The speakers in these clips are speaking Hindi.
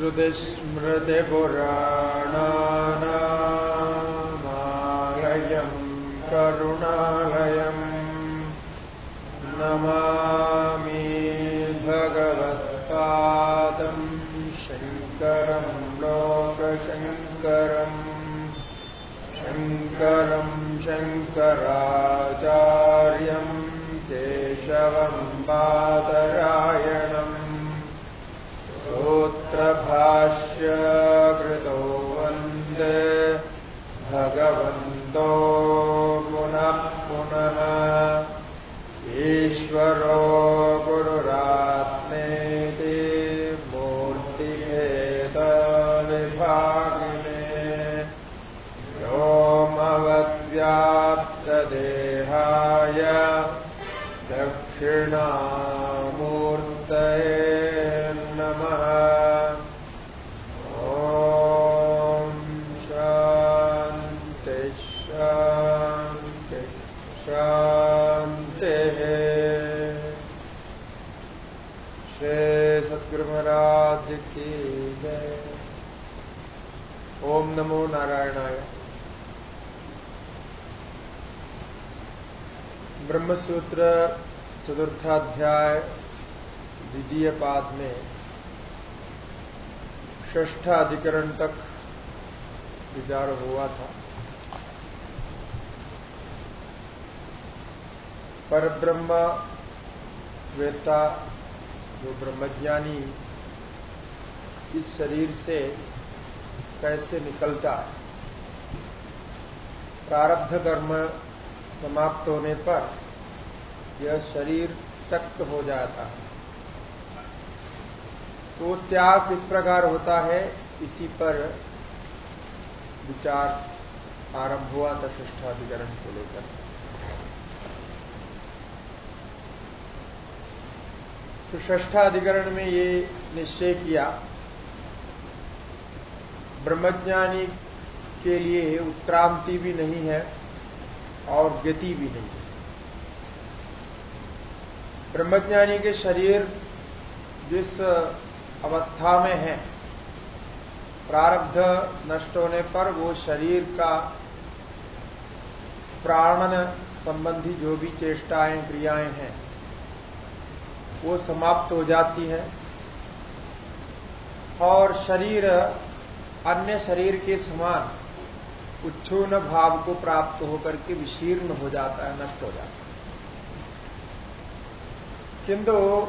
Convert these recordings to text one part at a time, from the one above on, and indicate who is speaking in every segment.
Speaker 1: श्रुतिस्मृतिपुराणानामालयम् करुणालयम् नमामि भगवत्पादम् शङ्करम् लोकशङ्करम् शङ्करम् शङ्कराचार्यम् केशवम् कृतो वन्दे भगवन्तो पुनः पुनः ईश्वरो गुरुरात्मेति मूर्तिभेदविभागिने व्योमवद्व्याप्तदेहाय दक्षिणामूर्तये नमो नारायणाय। ब्रह्मसूत्र चतुर्थाध्याय द्वितीय पाद में ष्ठ अधिकरण तक विचार हुआ था। पर ब्रह्म वेता जो ब्रह्मज्ञानी, इस शरीर से कैसे निकलता? है प्रारब्ध कर्म समाप्त होने पर यह शरीर तक्त हो जाता है। तो त्याग किस प्रकार होता है? इसी पर विचार आरंभ हुआ था ष्ठाधिकरण को लेकर। तो ष्ठाधिकरण में ये निश्चय किया ब्रह्मज्ञानी के लिए उत्क्रांति भी नहीं है और गति भी नहीं है। ब्रह्मज्ञानी के शरीर जिस अवस्था में है, प्रारब्ध नष्ट होने पर वो शरीर का प्राणन संबंधी जो भी चेष्टाएँ, क्रियाएँ हैं, वो समाप्त हो जाती है। और शरीर अन्य शरीर के समान उच्छूर्ण भाव को प्राप्त होकर के विशीर्ण हो जाता है, नष्ट हो जाता है। किंतु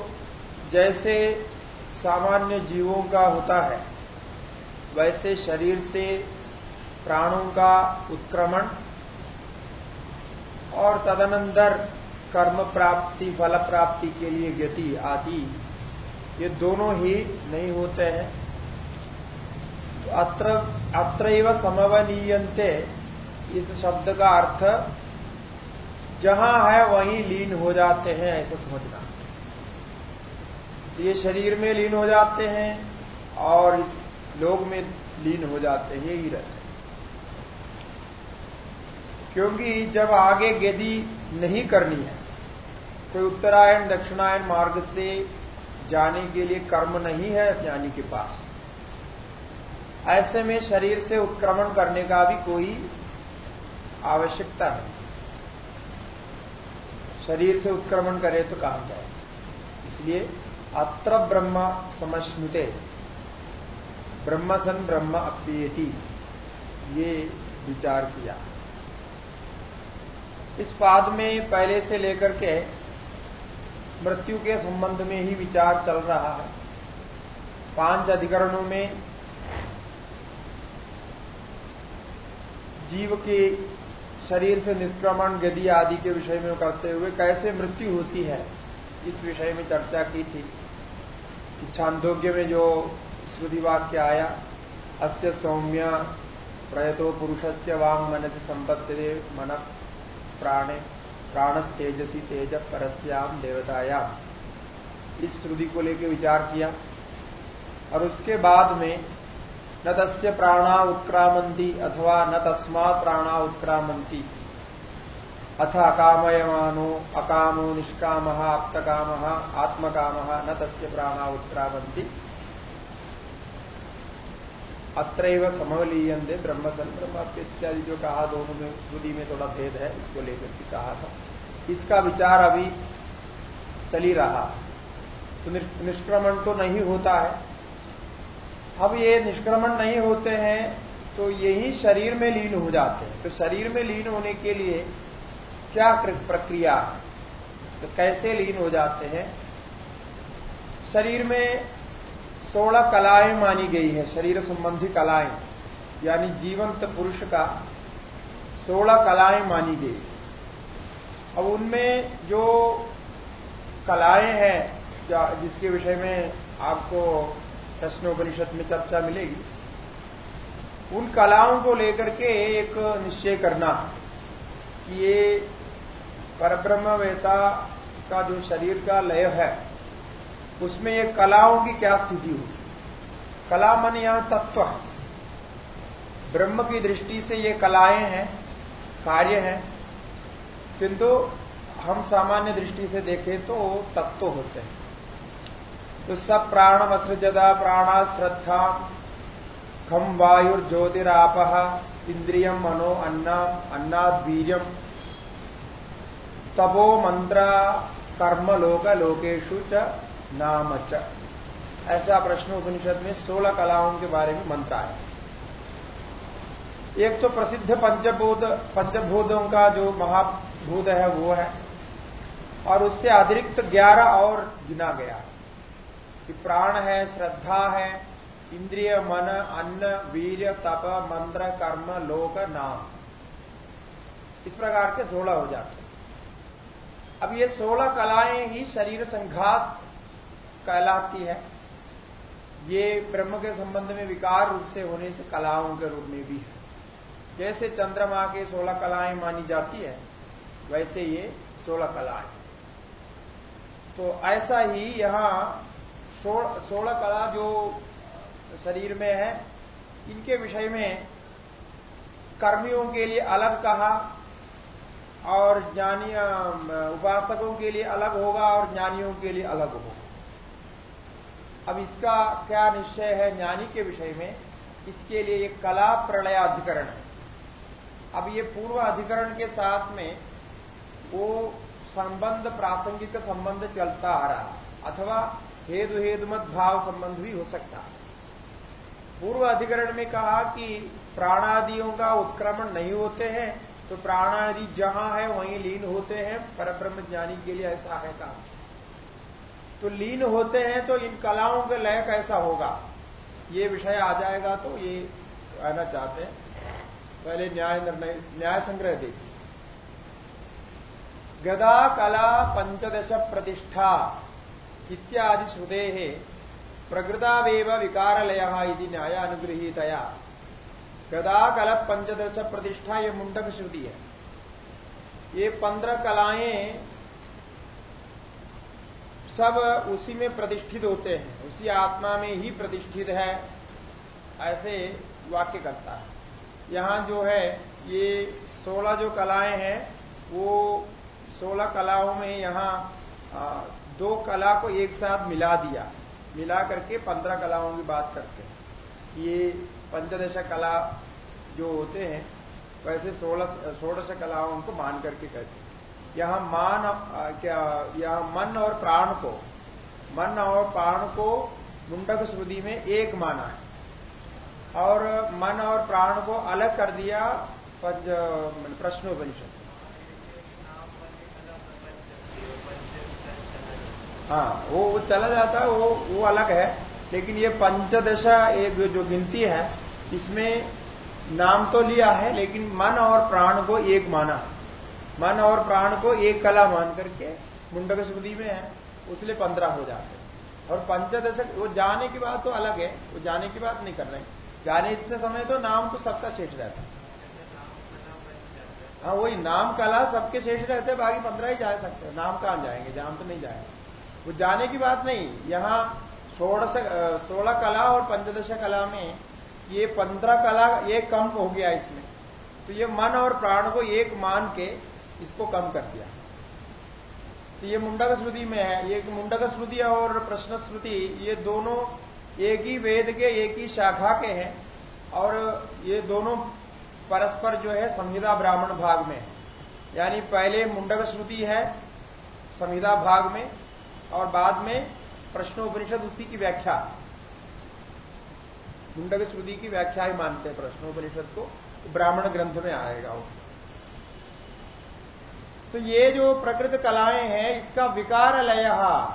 Speaker 1: जैसे सामान्य जीवों का होता है, वैसे शरीर से प्राणों का उत्क्रमण और तदनंतर कर्म प्राप्ति, फल प्राप्ति के लिए गति आदि, ये दोनों ही नहीं होते हैं। अत्र अत्र समवनीयंते इस शब्द का अर्थ, जहाँ है वहीं लीन हो जाते हैं, ऐसा समझना। ये शरीर में लीन हो जाते हैं और इस लोग में लीन हो जाते हैं यही रहते हैं। क्योंकि जब आगे गति नहीं करनी है कोई उत्तरायण दक्षिणायन मार्ग से जाने के लिए कर्म नहीं है ज्ञानी के पास। ऐसे में शरीर से उत्क्रमण करने का भी कोई आवश्यकता नहीं। शरीर से उत्क्रमण करे तो काम जाए इसलिए अत्र ब्रह्म समश्नुते। ब्रह्म सन ब्रह्म अप्येति। ये विचार किया। इस पाद में पहले से लेकर के मृत्यु के संबंध में ही विचार चल रहा है। पाँच अधिकरणों में जीव के शरीर से निष्क्रमण गति आदि के विषय में करते हुए कैसे मृत्यु होती है, इस विषय में चर्चा की थी। छांदोग्य में जो श्रुति वाक्य आया, अस्य सौम्य प्रयतो पुरुष से वांग मन से संपत्ति मन प्राणे प्राणस तेजसी तेज परस्याम देवतायाम इस श्रुति को लेकर विचार किया। और उसके बाद में न तस्य प्राणा उत्क्रामंती अथवा न तस्मात प्राणा उत्क्रामंती अथ अकामयमानो, अकामो निष्काम, आप्तकाम, आत्मकाम, न तस्य प्राणा उत्क्रामंती अत्र समवलीयंदे ब्रह्म इत्यादि जो कहा दोनों में श्रुति में थोड़ा भेद है, इसको लेकर के कहा था। इसका विचार अभी चली रहा। तो निष्क्रमण तो नहीं होता है। अब ये निष्क्रमण नहीं होते हैं तो यही शरीर में लीन हो जाते हैं। तो शरीर में लीन होने के लिए क्या प्रक्रिया? तो कैसे लीन हो जाते हैं? शरीर में सोलह कलाएँ मानी गई है, शरीर संबंधी कलाएँ, यानी जीवंत पुरुष का सोलह कलाएँ मानी गई। अब उनमें जो कलाएँ हैं जिसके विषय में आपको प्रश्नोपनिषद में चर्चा मिलेगी। उन कलाओं को लेकर के एक निश्चय करना कि ये परब्रह्मवेता का जो शरीर का लय है, उसमें ये कलाओं की क्या स्थिति होगी कला मन यहाँ तत्व? ब्रह्म की दृष्टि से ये कलाएँ हैं, कार्य हैं, किंतु हम सामान्य दृष्टि से देखें तो तत्व होते हैं। तो सब प्राण असृजदा प्राणा श्रद्धा खम वायुर्ज्योतिराप इंद्रियम मनो अन्ना अन्नाद वीर्यम तपो मंत्र, कर्म लोक लोकेशु च नाम च। ऐसा प्रश्न उपनिषद में सोलह कलाओं के बारे में मंत्र आया। एक तो प्रसिद्ध पंचभूत, पंचभूतों का जो महाभूत है, वो है। और उससे अतिरिक्त ग्यारह और गिना गया। कि प्राण है, श्रद्धा है, इंद्रिय, मन, अन्न वीर तप, मंत्र, कर्म, लोक, नाम। इस प्रकार के सोलह हो जाते हैं। अब ये सोलह कलाएँ ही शरीर संघात कहलाती है। ये ब्रह्म के संबंध में विकार रूप से होने से कलाओं के रूप में भी है। जैसे चंद्रमा के सोलह कलाएँ मानी जाती है, वैसे ये सोलह कलाएँ। तो ऐसा ही यहाँ सोलह कला जो शरीर में है, इनके विषय में कर्मियों के लिए अलग कहा और ज्ञानी उपासकों के लिए अलग होगा और ज्ञानियों के लिए अलग होगा। अब इसका क्या निश्चय है ज्ञानी के विषय में? इसके लिए एक कला प्रलयाधिकरण है। अब ये पूर्व अधिकरण के साथ में वो संबंध, प्रासंगिक संबंध चलता आ रहा अथवा हेतु मत भाव संबंध भी हो सकता है। पूर्व अधिकरण में कहा कि प्राणादियों का उत्क्रमण नहीं होते हैं तो प्राणादि जहाँ है वहीं लीन होते हैं परब्रह्म ज्ञानी के लिए ऐसा है कहा तो लीन होते हैं तो इन कलाओं का लय कैसा होगा? ये विषय आ जाएगा तो ये आना चाहते हैं। पहले न्याय निर्णय, न्याय संग्रह देखिए। गदा कला पंचदश प्रतिष्ठा इत्यादि श्रुते प्रकृतावेव विकारलय न्याय अनुगृहीतया गदा कल पंचदश प्रतिष्ठा ये मुंडक श्रुति है। ये पंद्रह कलाएँ सब उसी में प्रतिष्ठित होते हैं, उसी आत्मा में ही प्रतिष्ठित है, ऐसे वाक्य करता है। यहाँ जो है, ये सोलह जो कलाएँ हैं, वो सोलह कलाओं में यहाँ दो कला को एक साथ मिला दिया। मिला करके पंद्रह कलाओं की बात करते हैं। ये पंचदश कला जो होते हैं, वैसे सोलह षोड़श कलाओं को मान करके कहते हैं। यहाँ मान क्या, यहाँ मन और प्राण को, मन और प्राण को मुंडक श्रुति में एक माना है। और मन और प्राण को अलग कर दिया प्रश्नोपनिषद। हाँ वो वो चला जाता है, वो वो अलग है। लेकिन ये पंचदशा एक जो गिनती है, इसमें नाम तो लिया है, लेकिन मन और प्राण को एक माना। मन और प्राण को एक कला मान करके मुंडक स्मृति में है, उसलिए पंद्रह हो जाते हैं। और पंचदशक वो जाने की बात तो अलग है, वो जाने की बात नहीं कर रहे जाने से समय तो नाम तो सबका शेष रहता है। हाँ वही नाम, कला सबके शेष रहते बाकी पंद्रह ही जा सकते हैं। नाम कहाँ जाएँगे? जाम तो नहीं जाएँगे। वो जाने की बात नहीं। यहाँ सोलह सोलह कला और पंचदश कला में ये पंद्रह कला एक कम हो गया इसमें। तो ये मन और प्राण को एक मान के इसको कम कर दिया। तो ये मुंडक श्रुति में है। ये मुंडक श्रुति और प्रश्न श्रुति, ये दोनों एक ही वेद के, एक ही शाखा के हैं और ये दोनों परस्पर जो है संहिता ब्राह्मण भाग में यानी पहले मुंडक श्रुति है संहिता भाग में और बाद में प्रश्नोपनिषद उसी की व्याख्या। मुंडक श्रुति की व्याख्या ही मानते हैं प्रश्नोपनिषद को। ब्राह्मण ग्रंथ में आएगा वो। तो ये जो प्रकृत कलाएँ हैं, इसका विकार लय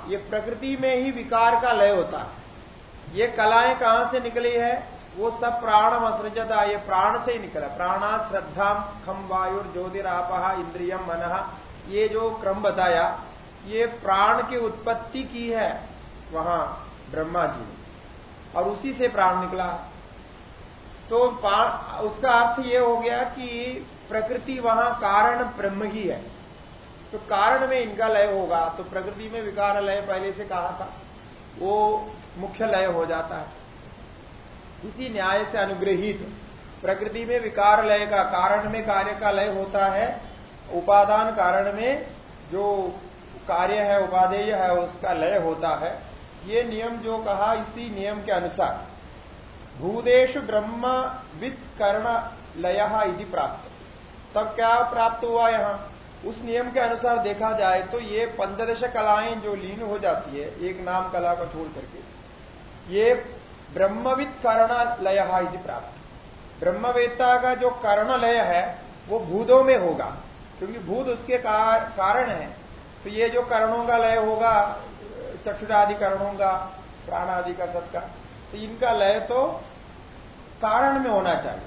Speaker 1: ये प्रकृति में ही विकार का लय होता है। ये कलाएँ कहाँ से निकली है? वो सब प्राणम असृजता ये प्राण से ही निकला। प्राणा श्रद्धा खम वायु ज्योतिरापहा इंद्रियम मन। ये जो क्रम बताया ये प्राण की उत्पत्ति की है वहाँ ब्रह्मा जी और उसी से प्राण निकला। तो उसका अर्थ ये हो गया कि प्रकृति वहाँ कारण ब्रह्म ही है। तो कारण में इनका लय होगा। तो प्रकृति में विकार लय पहले से कहा था। वो मुख्य लय हो जाता है। इसी न्याय से अनुग्रहित। प्रकृति में विकार लय का, कारण में कार्य का लय होता है। उपादान कारण में जो कार्य है, उपादेय है, उसका लय होता है। ये नियम जो कहा, इसी नियम के अनुसार। भूदेश ब्रह्म वित्त कर्ण लय यदि प्राप्त। तब क्या प्राप्त हुआ यहाँ? उस नियम के अनुसार देखा जाए तो ये पंचदश कलाएँ जो लीन हो जाती है, एक नाम कला को छोड़ करके, ये ब्रह्मविद कर्ण लय यदि प्राप्त। ब्रह्मवेत्ता का जो कर्ण लय है, वो भूतों में होगा, क्योंकि भूत उसके कारण है। तो ये जो कर्णों का लय होगा, चक्षुरादि कर्णों का प्राण आदि का सबका तो इनका लय तो कारण में होना चाहिए।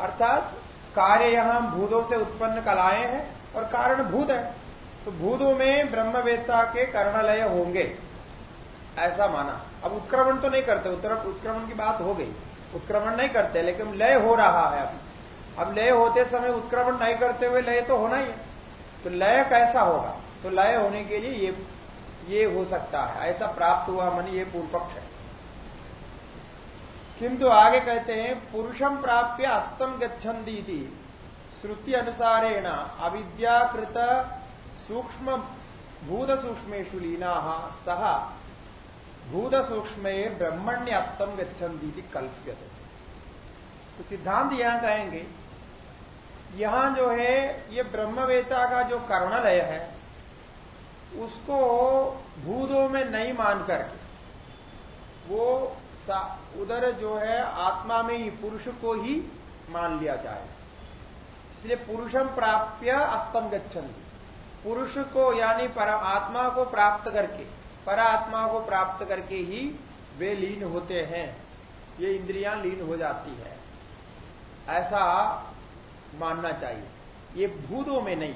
Speaker 1: अर्थात कार्य यहाँ भूतों से उत्पन्न कलाएँ हैं और कारण भूत है। तो भूतों में ब्रह्मवेत्ता के कर्णलय होंगे। ऐसा माना। अब उत्क्रमण तो नहीं करते उत्क्रमण की बात हो गई। उत्क्रमण नहीं करते, लेकिन लय हो रहा है अभी। अब लय होते समय उत्क्रमण नहीं करते हुए लय तो होना ही है। तो लय कैसा होगा? तो लय होने के लिए ये ये हो सकता है। ऐसा प्राप्त हुआ मन, ये पूर्व पक्ष है। किंतु आगे कहते हैं पुरुषम प्राप्य अस्तम गच्छन्दी श्रुति अनुसारेण अविद्याकृत सूक्ष्म भूत सूक्ष्मेशु लीना सह भूत सूक्ष्म ब्रह्मण्य अस्तम गच्छन्दी कल्प्यते। तो सिद्धांत यहाँ कहेंगे, यहाँ जो है, ये ब्रह्मवेता का जो कर्णलय है उसको भूतों में नहीं मान करके वो उधर जो है आत्मा में ही, पुरुष को ही मान लिया जाए। इसलिए पुरुषम प्राप्य अस्तम गच्छन पुरुष को यानी पर आत्मा को प्राप्त करके पर आत्मा को प्राप्त करके ही वे लीन होते हैं। ये इंद्रियाँ लीन हो जाती है। ऐसा मानना चाहिए। ये भूतों में नहीं।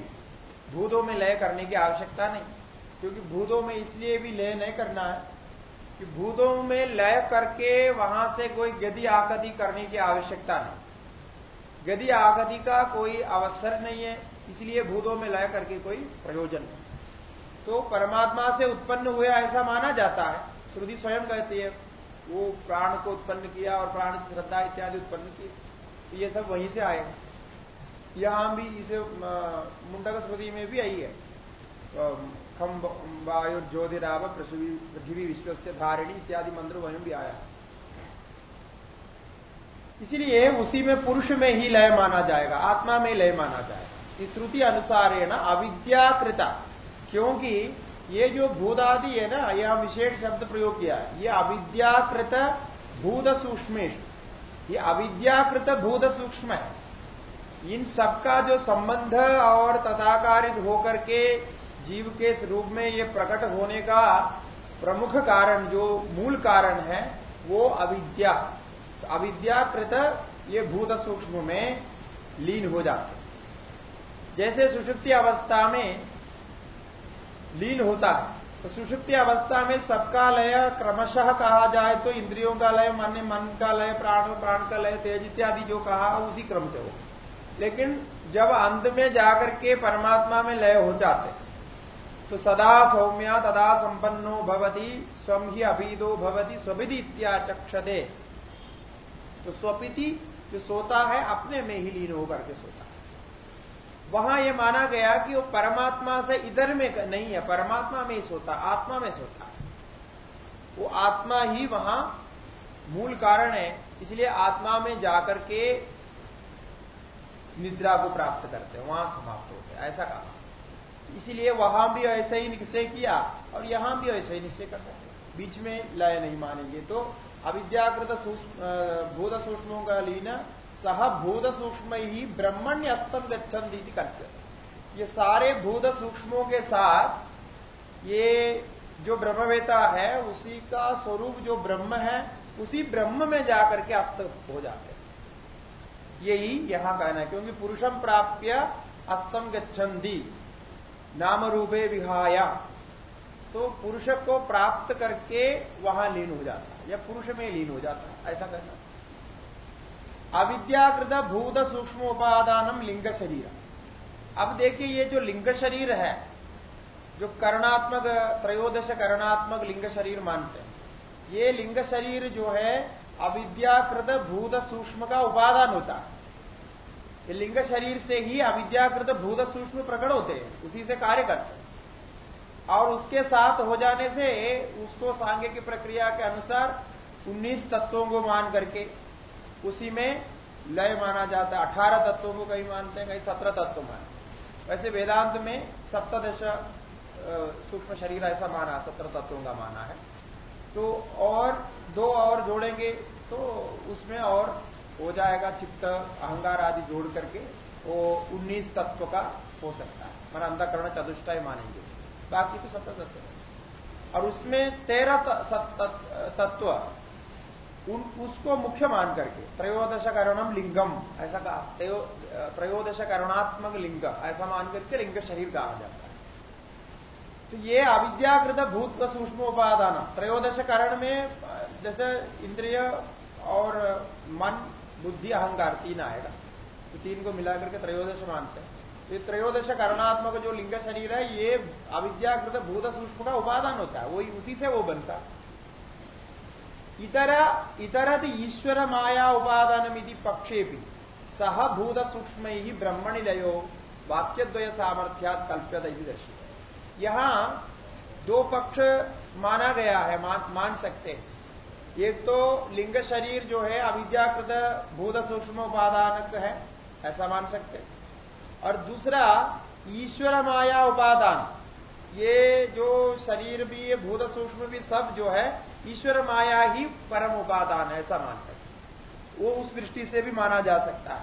Speaker 1: भूतों में लय करने की आवश्यकता नहीं। क्योंकि भूतों में इसलिए भी लय नहीं करना है कि भूतों में लय करके वहाँ से कोई गति आगति करने की आवश्यकता नहीं। गति आगति का कोई अवसर नहीं है, इसलिए भूतों में लय करके कोई प्रयोजन नहीं। तो परमात्मा से उत्पन्न हुए ऐसा माना जाता है, श्रुति स्वयं कहती है, वो प्राण को उत्पन्न किया और प्राण श्रद्धा इत्यादि उत्पन्न किए तो ये सब वहीं से आएगा यहाँ भी इसे मुंडक स्मृति में भी आई है। खम वायु ज्योतिराव, पृथ्वी विश्व से धारिणी इत्यादि मंत्र वहीं भी आया। इसलिए उसी में पुरुष में ही लय माना जाएगा, आत्मा में लय माना जाएगा। इस श्रुति अनुसार है ना अविद्याकृता, क्योंकि ये जो भूदादि है ना यह विशेष शब्द प्रयोग किया है, ये अविद्याकृत भूत सूक्ष्मेश ये अविद्याकृत भूत सूक्ष्म है। इन सबका जो संबंध और तथाकारित होकर के जीव के रूप में ये प्रकट होने का प्रमुख कारण, जो मूल कारण है, वो अविद्या। तो अविद्याकृत ये भूत सूक्ष्म में लीन हो जाते जैसे सुषुप्ति अवस्था में लीन होता है तो सुषुप्ति अवस्था में सबका लय क्रमशः कहा जाए तो इंद्रियों का लय, मन मन का लय, प्राण प्राण का लय, तेज इत्यादि जो कहा, उसी क्रम से हो लेकिन जब अंत में जाकर के परमात्मा में लय हो जाते तो सदा सौम्या तदा संपन्नो भवती स्वम ही अभीदो भवती स्वविधि इत्याचक्षते तो स्वपिति, जो सोता है, अपने में ही लीन होकर के सोता है। वहाँ यह माना गया कि वो परमात्मा से इधर में नहीं है, परमात्मा में ही सोता, आत्मा में सोता है। वो आत्मा ही वहाँ मूल कारण है, इसलिए आत्मा में जाकर के निद्रा को प्राप्त करते हैं, वहाँ समाप्त होते ऐसा कहा। इसीलिए वहाँ भी ऐसे ही निश्चय किया और यहाँ भी ऐसे ही निश्चय कर सकते बीच में लय नहीं मानेंगे। तो अविद्याकृत भूत सूक्ष्मों का लीन, सह भूत सूक्ष्म ही ब्रह्मण्य अस्तम गच्छन दीदी करते ये सारे भूत सूक्ष्मों के साथ ये जो ब्रह्मवेता है, उसी का स्वरूप जो ब्रह्म है, उसी ब्रह्म में जाकर के अस्त हो जाते हैं। यही यहाँ कहना है, क्योंकि पुरुषम प्राप्य अस्तम गच्छन्दी नाम रूपे विहाया। तो पुरुष को प्राप्त करके वहाँ लीन हो जाता है, या पुरुष में लीन हो जाता है, ऐसा कहना अविद्याकृत भूत सूक्ष्म उपादानम लिंग शरीर। अब देखिए, ये जो लिंग शरीर है, जो करणात्मक, त्रयोदश करणात्मक लिंग शरीर मानते हैं, ये लिंग शरीर जो है, अविद्याकृत भूत सूक्ष्म का उपादान होता है। ये लिंग शरीर से ही अविद्याकृत भूत सूक्ष्म प्रकट होते हैं, उसी से कार्य करते हैं। और उसके साथ हो जाने से उसको सांगे की प्रक्रिया के अनुसार 19 तत्वों को मान करके उसी में लय माना जाता है। अठारह तत्वों को कहीं मानते हैं, कहीं सत्रह तत्व मानते वैसे वेदांत में सप्तश सूक्ष्म शरीर ऐसा माना, सत्रह तत्वों का माना है। तो और दो और जोड़ेंगे तो उसमें और हो जाएगा चित्त अहंगार आदि जोड़ करके वो 19 तत्व का हो सकता है। मन अंधकरण चतुष्टय मानेंगे। बाकी तो सत्तर तत्व और उसमें तेरह तत्व, उन, उसको मुख्य मान करके त्रयोदश करणम लिंगम, ऐसा कहा त्रयोदश करणात्मक लिंग, ऐसा मान करके लिंग शरीर कहा जाता है। तो ये अविद्याकृत भूत सूक्ष्म उपादान त्रयोदश करण में, जैसे इंद्रिय और मन बुद्धि अहंकार तीन आएगा। तो तीन को मिलाकर के त्रयोदश मानते हैं। तो ये त्रयोदश करणात्मक जो लिंग शरीर है ये अविद्याकृत भूत सूक्ष्म का उपादान होता है। वही उसी से वो बनता है। इतर ईश्वर माया उपादान यदि पक्षे भी सह भूत सूक्ष्म ही ब्रह्मणि लयो वाक्यद्वय सामर्थ्यात कल्प्यत दर्शित यहाँ दो पक्ष माना गया है मान, मान सकते हैं। एक तो लिंग शरीर जो है, अविद्याकृत भूत सूक्ष्म उपादान है, ऐसा मान सकते। और दूसरा, ईश्वर माया उपादान। ये जो शरीर भी, ये भूत सूक्ष्म भी सब जो है, ईश्वर माया ही परम उपादान है, ऐसा मान सकते वो उस दृष्टि से भी माना जा सकता है।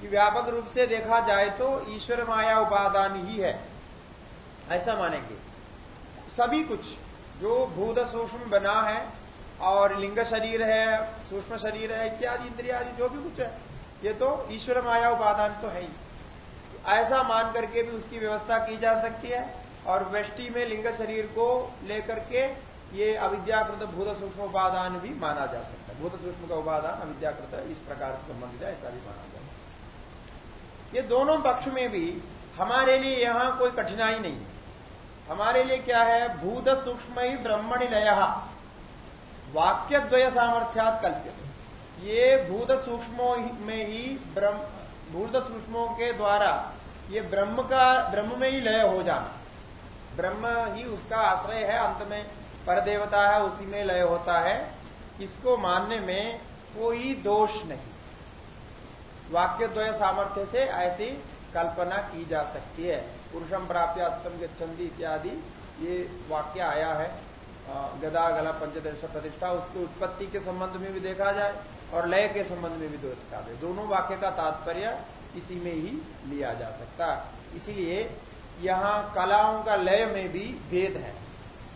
Speaker 1: कि व्यापक रूप से देखा जाए तो ईश्वर माया उपादान ही है, ऐसा मानेंगे। सभी कुछ जो भूत सूक्ष्म बना है और लिंग शरीर है, सूक्ष्म शरीर है, इत्यादि इंद्रिया आदि जो भी कुछ है, ये तो ईश्वर माया उपादान तो है ही। ऐसा मान करके भी उसकी व्यवस्था की जा सकती है और वृष्टि में लिंग शरीर को लेकर के ये अविद्याकृत भूत सूक्ष्म उपादान भी माना जा सकता है। भूत सूक्ष्म का उपादान, अविद्याकृत, इस प्रकार से संबंधित है, ऐसा भी माना जा सकता है। ये दोनों पक्ष में भी हमारे लिए यहाँ कोई कठिनाई नहीं है। हमारे लिए क्या है? भूत सूक्ष्म ही ब्रह्मणि लय वाक्य द्वय सामर्थ्यात कल्पित ये भूत सूक्ष्मों में ही ब्रह्म भूत सूक्ष्मों के द्वारा ये ब्रह्म का ब्रह्म में ही लय हो जाना। ब्रह्म ही उसका आश्रय है, अंत में परदेवता है, उसी में लय होता है। इसको मानने में कोई दोष नहीं। वाक्य द्वय सामर्थ्य से ऐसी कल्पना की जा सकती है। पुरुषम प्राप्त अस्तम गच्छन्ति इत्यादि, ये वाक्य आया है। गदा, गला, पंचदश प्रतिष्ठा, उसकी उत्पत्ति के संबंध में भी देखा जाए और लय के संबंध में भी देखा जाए। दोनों वाक्य का तात्पर्य इसी में ही लिया जा सकता इसीलिए यहाँ कलाओं का लय में भी भेद है।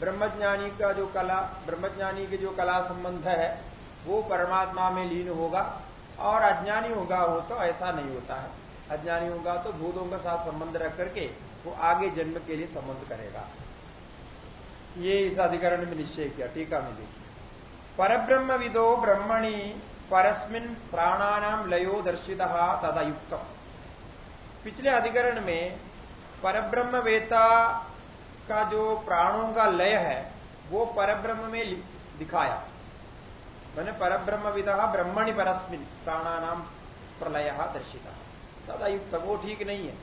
Speaker 1: ब्रह्मज्ञानी का जो कला, ब्रह्मज्ञानी के जो कला संबंध है, वो परमात्मा में लीन होगा और अज्ञानी होगा वो तो ऐसा नहीं होता है। अज्ञानी होगा तो भूतों के साथ संबंध रख करके वो आगे जन्म के लिए संबंध करेगा। ये इस अधिकरण में निश्चय किया, टीका में देखिए परब्रह्म विदो ब्रह्मणि परस्मिन प्राणानाम लयो दर्शित तथा युक्त पिछले अधिकरण में परब्रह्म वेता का जो प्राणों का लय है, वो परब्रह्म में दिखाया। मैंने परब्रह्म विदा ब्रह्मणि परस्मिन प्राणानाम प्रलय दर्शिता। तथा युक्त, वो ठीक नहीं है।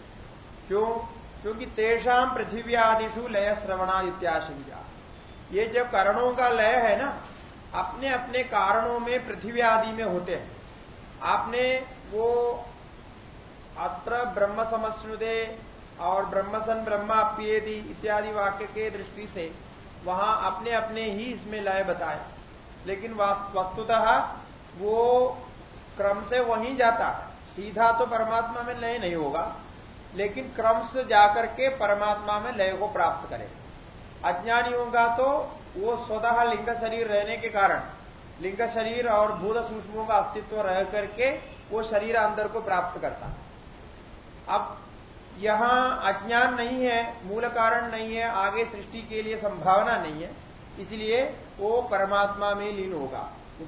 Speaker 1: क्यों? क्योंकि तेषाम पृथ्वी आदिशु लय श्रवणा इत्याशंका। ये जब करणों का लय है ना, अपने अपने कारणों में पृथ्वी आदि में होते हैं। आपने वो अत्र ब्रह्म समस्नुदे और ब्रह्मसन ब्रह्माप्येदि इत्यादि वाक्य के दृष्टि से वहाँ अपने अपने ही इसमें लय बताए। लेकिन वस्तुतः वो क्रम से वहीं जाता सीधा तो परमात्मा में लय नहीं होगा। लेकिन क्रम से जाकर के परमात्मा में लय को प्राप्त करेगा अज्ञानियों का तो वो स्वतः लिंग शरीर रहने के कारण, लिंग शरीर और भूत सूक्ष्मों का अस्तित्व रह करके वो शरीर अंदर को प्राप्त करता। अब यहाँ अज्ञान नहीं है, मूल कारण नहीं है, आगे सृष्टि के लिए संभावना नहीं है, इसलिए वो परमात्मा में लीन होगा।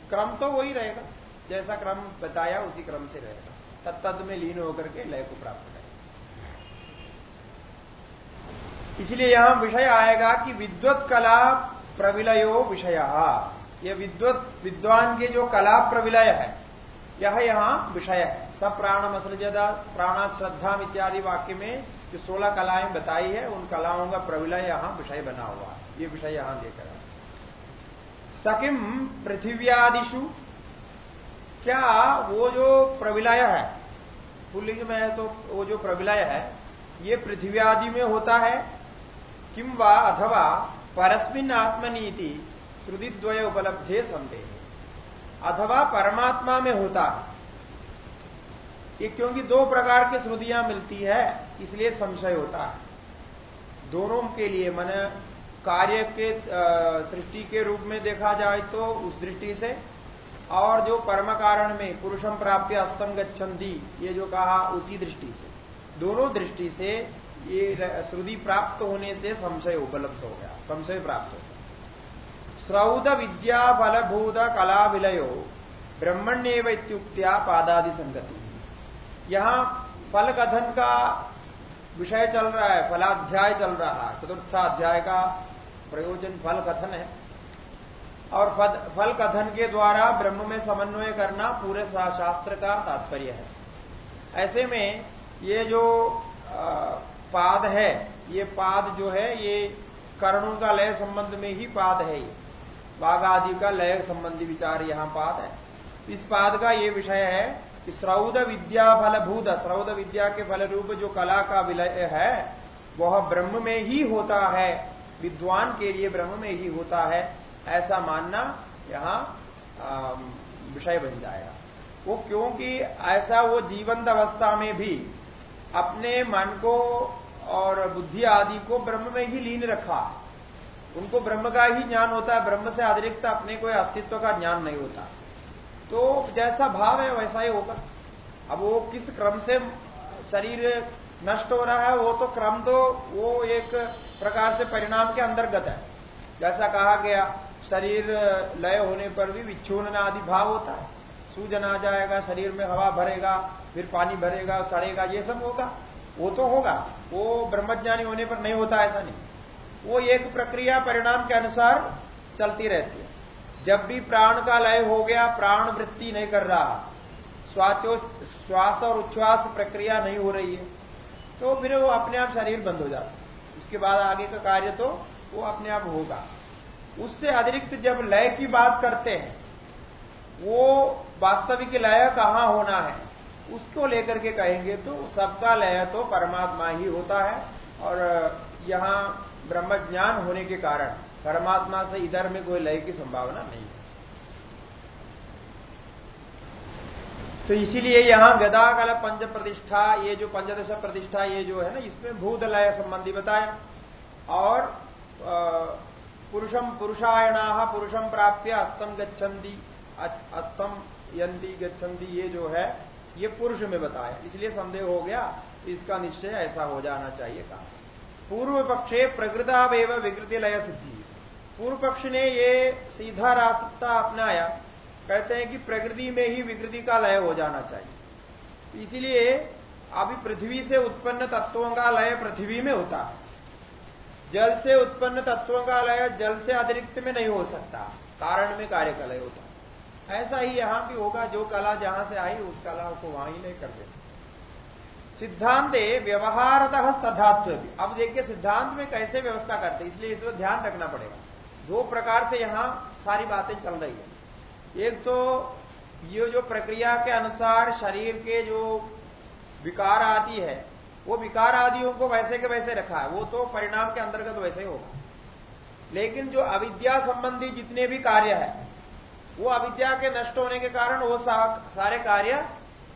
Speaker 1: क्रम तो वही रहेगा, जैसा क्रम बताया उसी क्रम से रहेगा। तत्द में लीन होकर के लय को प्राप्त करेगा इसलिए यहाँ विषय आएगा कि विद्वत कला प्रविलयो विषय। यह विद्वत, विद्वान के जो कला प्रविलय है, यह यहाँ विषय है। सब प्राण मसलजदा प्राणा श्रद्धा इत्यादि वाक्य में जो सोलह कलाएँ बताई है, उन कलाओं का प्रविलय यहाँ विषय बना हुआ है। ये विषय यहाँ देकर सकिम पृथिव्यादिशु क्या वो जो प्रविलय है पुलिंग में है तो वो जो प्रविलय है, ये पृथ्वी आदि में होता है किम वा अथवा परस्मिन आत्मनीति श्रुतिद्वय उपलब्धे संदेह। अथवा परमात्मा में होता है। ये क्योंकि दो प्रकार की श्रुतियाँ मिलती है, इसलिए संशय होता है। दोनों के लिए, मन कार्य के सृष्टि के रूप में देखा जाए तो उस दृष्टि से, और जो परम कारण में पुरुषम प्राप्य अस्तम गच्छन्दी ये जो कहा, उसी दृष्टि से। दोनों दृष्टि से ये श्रुति प्राप्त होने से संशय उपलब्ध हो गया। संशय प्राप्त हो गया। श्रौद विद्या फलभूत कला विलयो ब्रह्मण्यव इत्युक्त्या पादादि संगति। यहाँ फल कथन का विषय चल रहा है, फलाध्याय चल रहा है। चतुर्थाध्याय का प्रयोजन फल कथन है। और फल कथन के द्वारा ब्रह्म में समन्वय करना पूरे शास्त्र का तात्पर्य है। ऐसे में ये जो पाद है। ये पाद जो है, ये कर्णों का लय संबंध में ही पाद है ये। बाघ आदि का लय संबंधी विचार यहाँ पाद है। इस पाद का ये विषय है कि श्रौद विद्या फलभूत, श्रौद विद्या के फल रूप जो कला का विलय है, वह ब्रह्म में ही होता है। विद्वान के लिए ब्रह्म में ही होता है। ऐसा मानना यहाँ विषय बन जाएगा। वो क्योंकि ऐसा वो जीवंत अवस्था में भी अपने मन को और बुद्धि आदि को ब्रह्म में ही लीन रखा उनको ब्रह्म का ही ज्ञान होता है, ब्रह्म से अतिरिक्त अपने कोई अस्तित्व का ज्ञान नहीं होता। तो जैसा भाव है, वैसा ही होगा। अब वो किस क्रम से शरीर नष्ट हो रहा है, वो तो क्रम तो वो एक प्रकार से परिणाम के अंतर्गत है। जैसा कहा गया, शरीर लय होने पर भी विच्छोन आदि भाव होता है। सूजन आ जाएगा, शरीर में हवा भरेगा, फिर पानी भरेगा, सड़ेगा, ये सब होगा। वो तो होगा। वो ब्रह्मज्ञानी होने पर नहीं होता, ऐसा नहीं। वो एक प्रक्रिया परिणाम के अनुसार चलती रहती है। जब भी प्राण का लय हो गया, प्राण वृत्ति नहीं कर रहा। श्वास और उच्छ्वास प्रक्रिया नहीं हो रही है तो फिर वो अपने आप शरीर बंद हो जाता है। उसके बाद आगे का कार्य तो वो अपने आप होगा। उससे अतिरिक्त जब लय की बात करते हैं, वो वास्तविक लय कहाँ होना है? उसको लेकर के कहेंगे तो सबका लय तो परमात्मा ही होता है। और यहाँ ब्रह्म ज्ञान होने के कारण परमात्मा से इधर में कोई लय की संभावना नहीं है। तो इसीलिए यहाँ गदाकल पंच प्रतिष्ठा, ये जो पंचदश प्रतिष्ठा, ये जो है ना, इसमें भूत लय संबंधी बताया। और पुरुषम पुरुषायणा पुरुषम प्राप्य अस्तम गच्छन्ति अस्तम यंती गच्छन्ति, ये जो है ये पुरुष में बताया। इसलिए संदेह हो गया, इसका निश्चय ऐसा हो जाना चाहिए कहा। पूर्व पक्षे प्रकृतावेव विकृति लय सिद्धि। पूर्व पक्ष ने ये सीधा रास्ता अपनाया, कहते हैं कि प्रकृति में ही विकृति का लय हो जाना चाहिए। इसलिए अभी पृथ्वी से उत्पन्न तत्वों का लय पृथ्वी में होता है। जल से उत्पन्न तत्वों का लय जल से अतिरिक्त में नहीं हो सकता। कारण में कार्य का लय होता ऐसा ही यहाँ भी होगा, जो कला जहाँ से आई, उस कला को वहाँ ही नहीं कर देते। सिद्धांत व्यवहारतः तथात्व भी। अब देखिए, सिद्धांत में कैसे व्यवस्था करते इसलिए इसमें ध्यान रखना पड़ेगा। दो प्रकार से यहाँ सारी बातें चल रही है। एक तो ये जो प्रक्रिया के अनुसार शरीर के जो विकार आदि है, वो विकार आदियों को वैसे के वैसे रखा है, वो तो परिणाम के अंतर्गत वैसे ही होगा। लेकिन जो अविद्या संबंधी जितने भी कार्य है वो अविद्या के नष्ट होने के कारण वो सारे कार्य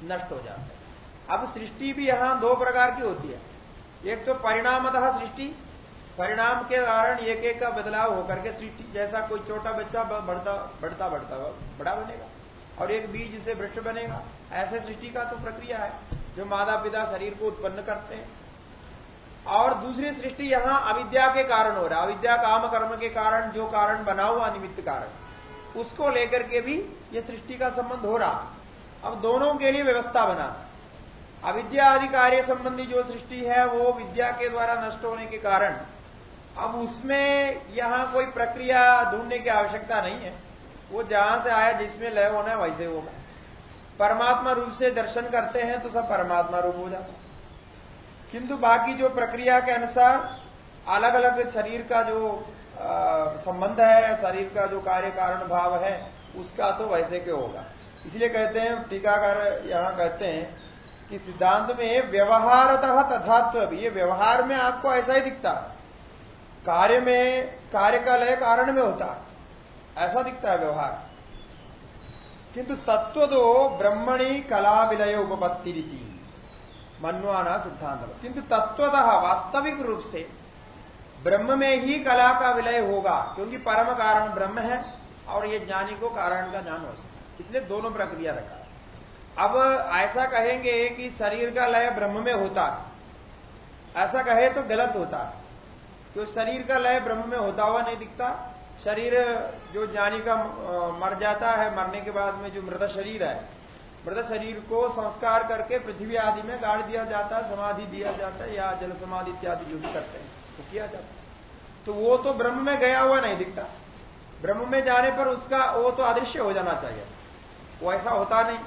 Speaker 1: नष्ट हो जाते हैं। अब सृष्टि भी यहाँ दो प्रकार की होती है। एक तो परिणामतः सृष्टि, परिणाम के कारण एक एक का बदलाव होकर के सृष्टि जैसा कोई छोटा बच्चा बढ़ता बढ़ता बढ़ता, बड़ा बनेगा, और एक बीज से वृक्ष बनेगा, ऐसे सृष्टि का तो प्रक्रिया है, जो माता पिता शरीर को उत्पन्न करते हैं। और दूसरी सृष्टि यहाँ अविद्या के कारण हो रहा है। अविद्या, काम, कर्म के कारण, जो कारण बना हुआ, निमित्त कारण। उसको लेकर के भी ये सृष्टि का संबंध हो रहा अब दोनों के लिए व्यवस्था बना। अविद्या आदि कार्य संबंधी जो सृष्टि है, वो विद्या के द्वारा नष्ट होने के कारण। अब उसमें यहाँ कोई प्रक्रिया ढूँढने की आवश्यकता नहीं है। वो जहाँ से आया, जिसमें लय होना है, वैसे होगा। परमात्मा रूप से दर्शन करते हैं तो सब परमात्मा रूप हो जाता किंतु बाकी जो प्रक्रिया के अनुसार अलग अलग शरीर का जो संबंध है, शरीर का जो कार्य कारण भाव है, उसका तो वैसे के होगा। इसलिए कहते हैं, टीकाकार यहाँ कहते हैं कि सिद्धांत में व्यवहारतः तथात्व ये व्यवहार में आपको ऐसा ही दिखता। कार्य में कार्य का लय कारण में होता। ऐसा दिखता है व्यवहार। किंतु तत्व दो, ब्रह्मणी कला विलय उपपत्ति रीति। मनवाना सिद्धांत। किंतु तत्वतः वास्तविक रूप से ब्रह्म में ही कला का विलय होगा, क्योंकि परम कारण ब्रह्म है, और ये ज्ञानी को कारण का ज्ञान हो सकता है। इसलिए दोनों प्रक्रिया रखा। अब ऐसा कहेंगे कि शरीर का लय ब्रह्म में होता ऐसा कहे तो गलत होता है। शरीर का लय ब्रह्म में होता हुआ नहीं दिखता। शरीर जो ज्ञानी का मर जाता है, मरने के बाद में जो मृत शरीर है, मृत शरीर को संस्कार करके पृथ्वी आदि में गाड़ दिया जाता है, समाधि दिया जाता है, या जल समाधि इत्यादि जो भी करते हैं। वो किया जाता तो वो तो ब्रह्म में गया हुआ नहीं दिखता। ब्रह्म में जाने पर उसका वो तो अदृश्य हो जाना चाहिए। वो ऐसा होता नहीं।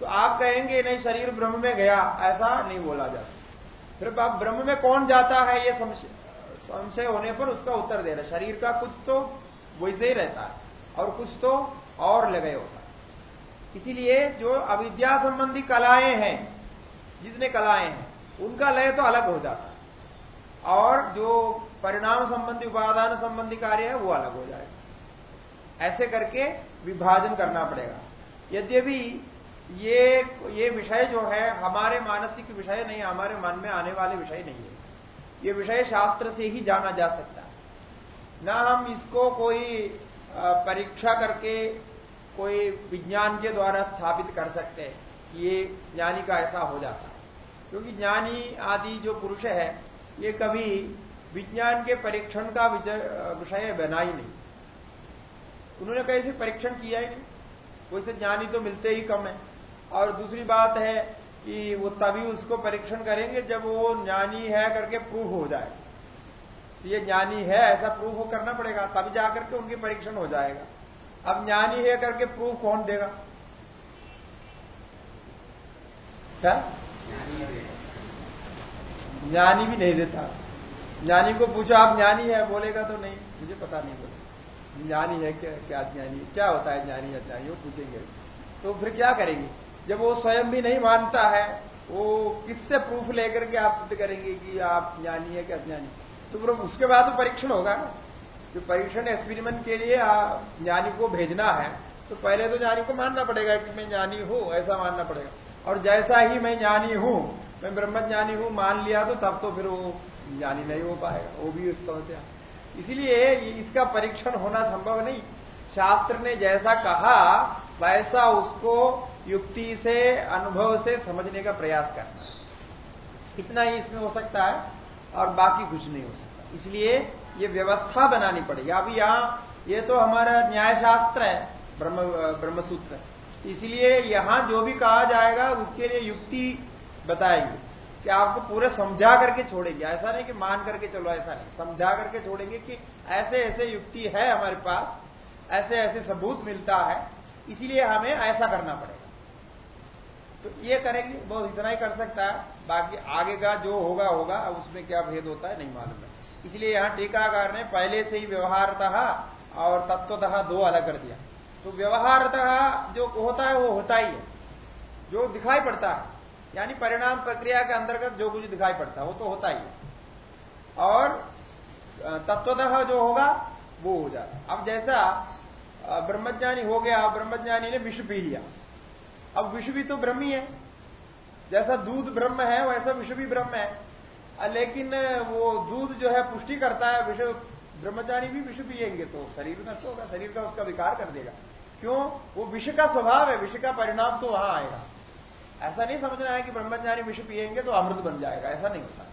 Speaker 1: तो आप कहेंगे, नहीं, शरीर ब्रह्म में गया, ऐसा नहीं बोला जा सकता। फिर आप ब्रह्म में कौन जाता है ये संशय? होने पर उसका उत्तर दे रहे शरीर का कुछ तो वैसे ही रहता है और कुछ तो और लगे होता है। इसीलिए जो अविद्या संबंधी कलाएँ हैं, जितने कलाएँ हैं, उनका लय तो अलग हो जाता है। और जो परिणाम संबंधी, उपादान संबंधी कार्य है, वो अलग हो जाएगा। ऐसे करके विभाजन करना पड़ेगा। यद्यपि ये ये विषय जो है, हमारे मानसिक विषय नहीं, हमारे मन में आने वाले विषय नहीं है। ये विषय शास्त्र से ही जाना जा सकता है। ना हम इसको कोई परीक्षा करके कोई विज्ञान के द्वारा स्थापित कर सकते हैं। ये ज्ञानी का ऐसा हो जाता है। क्योंकि ज्ञानी आदि जो पुरुष है ये कभी विज्ञान के परीक्षण का विषय बना ही नहीं। उन्होंने कैसे परीक्षण किया ही नहीं। वैसे ज्ञानी तो मिलते ही कम है। और दूसरी बात है कि वो तभी उसको परीक्षण करेंगे जब वो ज्ञानी है करके प्रूफ हो जाए। ये ज्ञानी है, ऐसा प्रूफ करना पड़ेगा तब जाकर के उनकी परीक्षण हो जाएगा। अब ज्ञानी है करके प्रूफ कौन देगा? क्या? ज्ञानी भी नहीं देता। ज्ञानी को पूछा, आप ज्ञानी है? बोलेगा तो नहीं। मुझे पता नहीं बोले ज्ञानी है? क्या क्या ज्ञानी? क्या होता है ज्ञानी अज्ञानी वो पूछेंगे। तो फिर क्या करेंगे? जब वो स्वयं भी नहीं मानता है, वो किससे प्रूफ लेकर के आप सिद्ध करेंगे कि आप ज्ञानी है कि अज्ञानी तो फिर उसके बाद तो परीक्षण होगा ना। जो परीक्षण एक्सपेरिमेंट के लिए ज्ञानी को भेजना है तो पहले तो ज्ञानी को मानना पड़ेगा कि मैं ज्ञानी हूँ, ऐसा मानना पड़ेगा। और जैसा ही मैं ज्ञानी हूँ मैं ब्रह्म ज्ञानी हूँ, मान लिया तो तब तो फिर वो ज्ञानी नहीं हो पाएगा। वो भी उस समस्या इसलिए इसका परीक्षण होना संभव नहीं। शास्त्र ने जैसा कहा, वैसा उसको युक्ति से, अनुभव से समझने का प्रयास करना इतना ही इसमें हो सकता है और बाकी कुछ नहीं हो सकता। इसलिए ये व्यवस्था बनानी पड़ेगी। अब यहाँ ये तो हमारा न्याय शास्त्र है, ब्रह्म, ब्रह्मसूत्र इसलिए यहाँ जो भी कहा जाएगा, उसके लिए युक्ति बताएँगे कि आपको पूरे समझा करके छोड़ेंगे। ऐसा नहीं कि मान करके चलो, ऐसा नहीं। समझा करके छोड़ेंगे कि ऐसे ऐसे युक्ति है हमारे पास, ऐसे ऐसे सबूत मिलता है, इसीलिए हमें ऐसा करना पड़ेगा। तो ये करेंगे, बहुत इतना ही कर सकता है। बाकी आगे का जो होगा होगा उसमें क्या भेद होता है, नहीं मालूम है। इसलिए यहाँ टीकाकार ने पहले से ही व्यवहारतः और तत्वतः दो अलग कर दिया। तो व्यवहारतः जो होता है, वो होता ही है। जो दिखाई पड़ता है यानी परिणाम प्रक्रिया के अंतर्गत जो कुछ दिखाई पड़ता है, वो तो होता ही है। और तत्वतः जो होगा, वो हो जाता अब जैसा ब्रह्मज्ञानी हो गया, ब्रह्मज्ञानी ने विष पी लिया। अब विष भी तो ब्रह्म ही है। जैसा दूध ब्रह्म है, वैसा विष भी ब्रह्म है। लेकिन, वो दूध जो है, पुष्टि करता है, विष ब्रह्मचारी भी विष पिएँगे तो शरीर नष्ट होगा, शरीर का उसका विकार कर देगा। क्यों? वो विष का स्वभाव है, विष का परिणाम तो वहाँ आएगा। ऐसा नहीं समझना है कि ब्रह्मचारी विष पिएँगे तो अमृत बन जाएगा, ऐसा नहीं होता।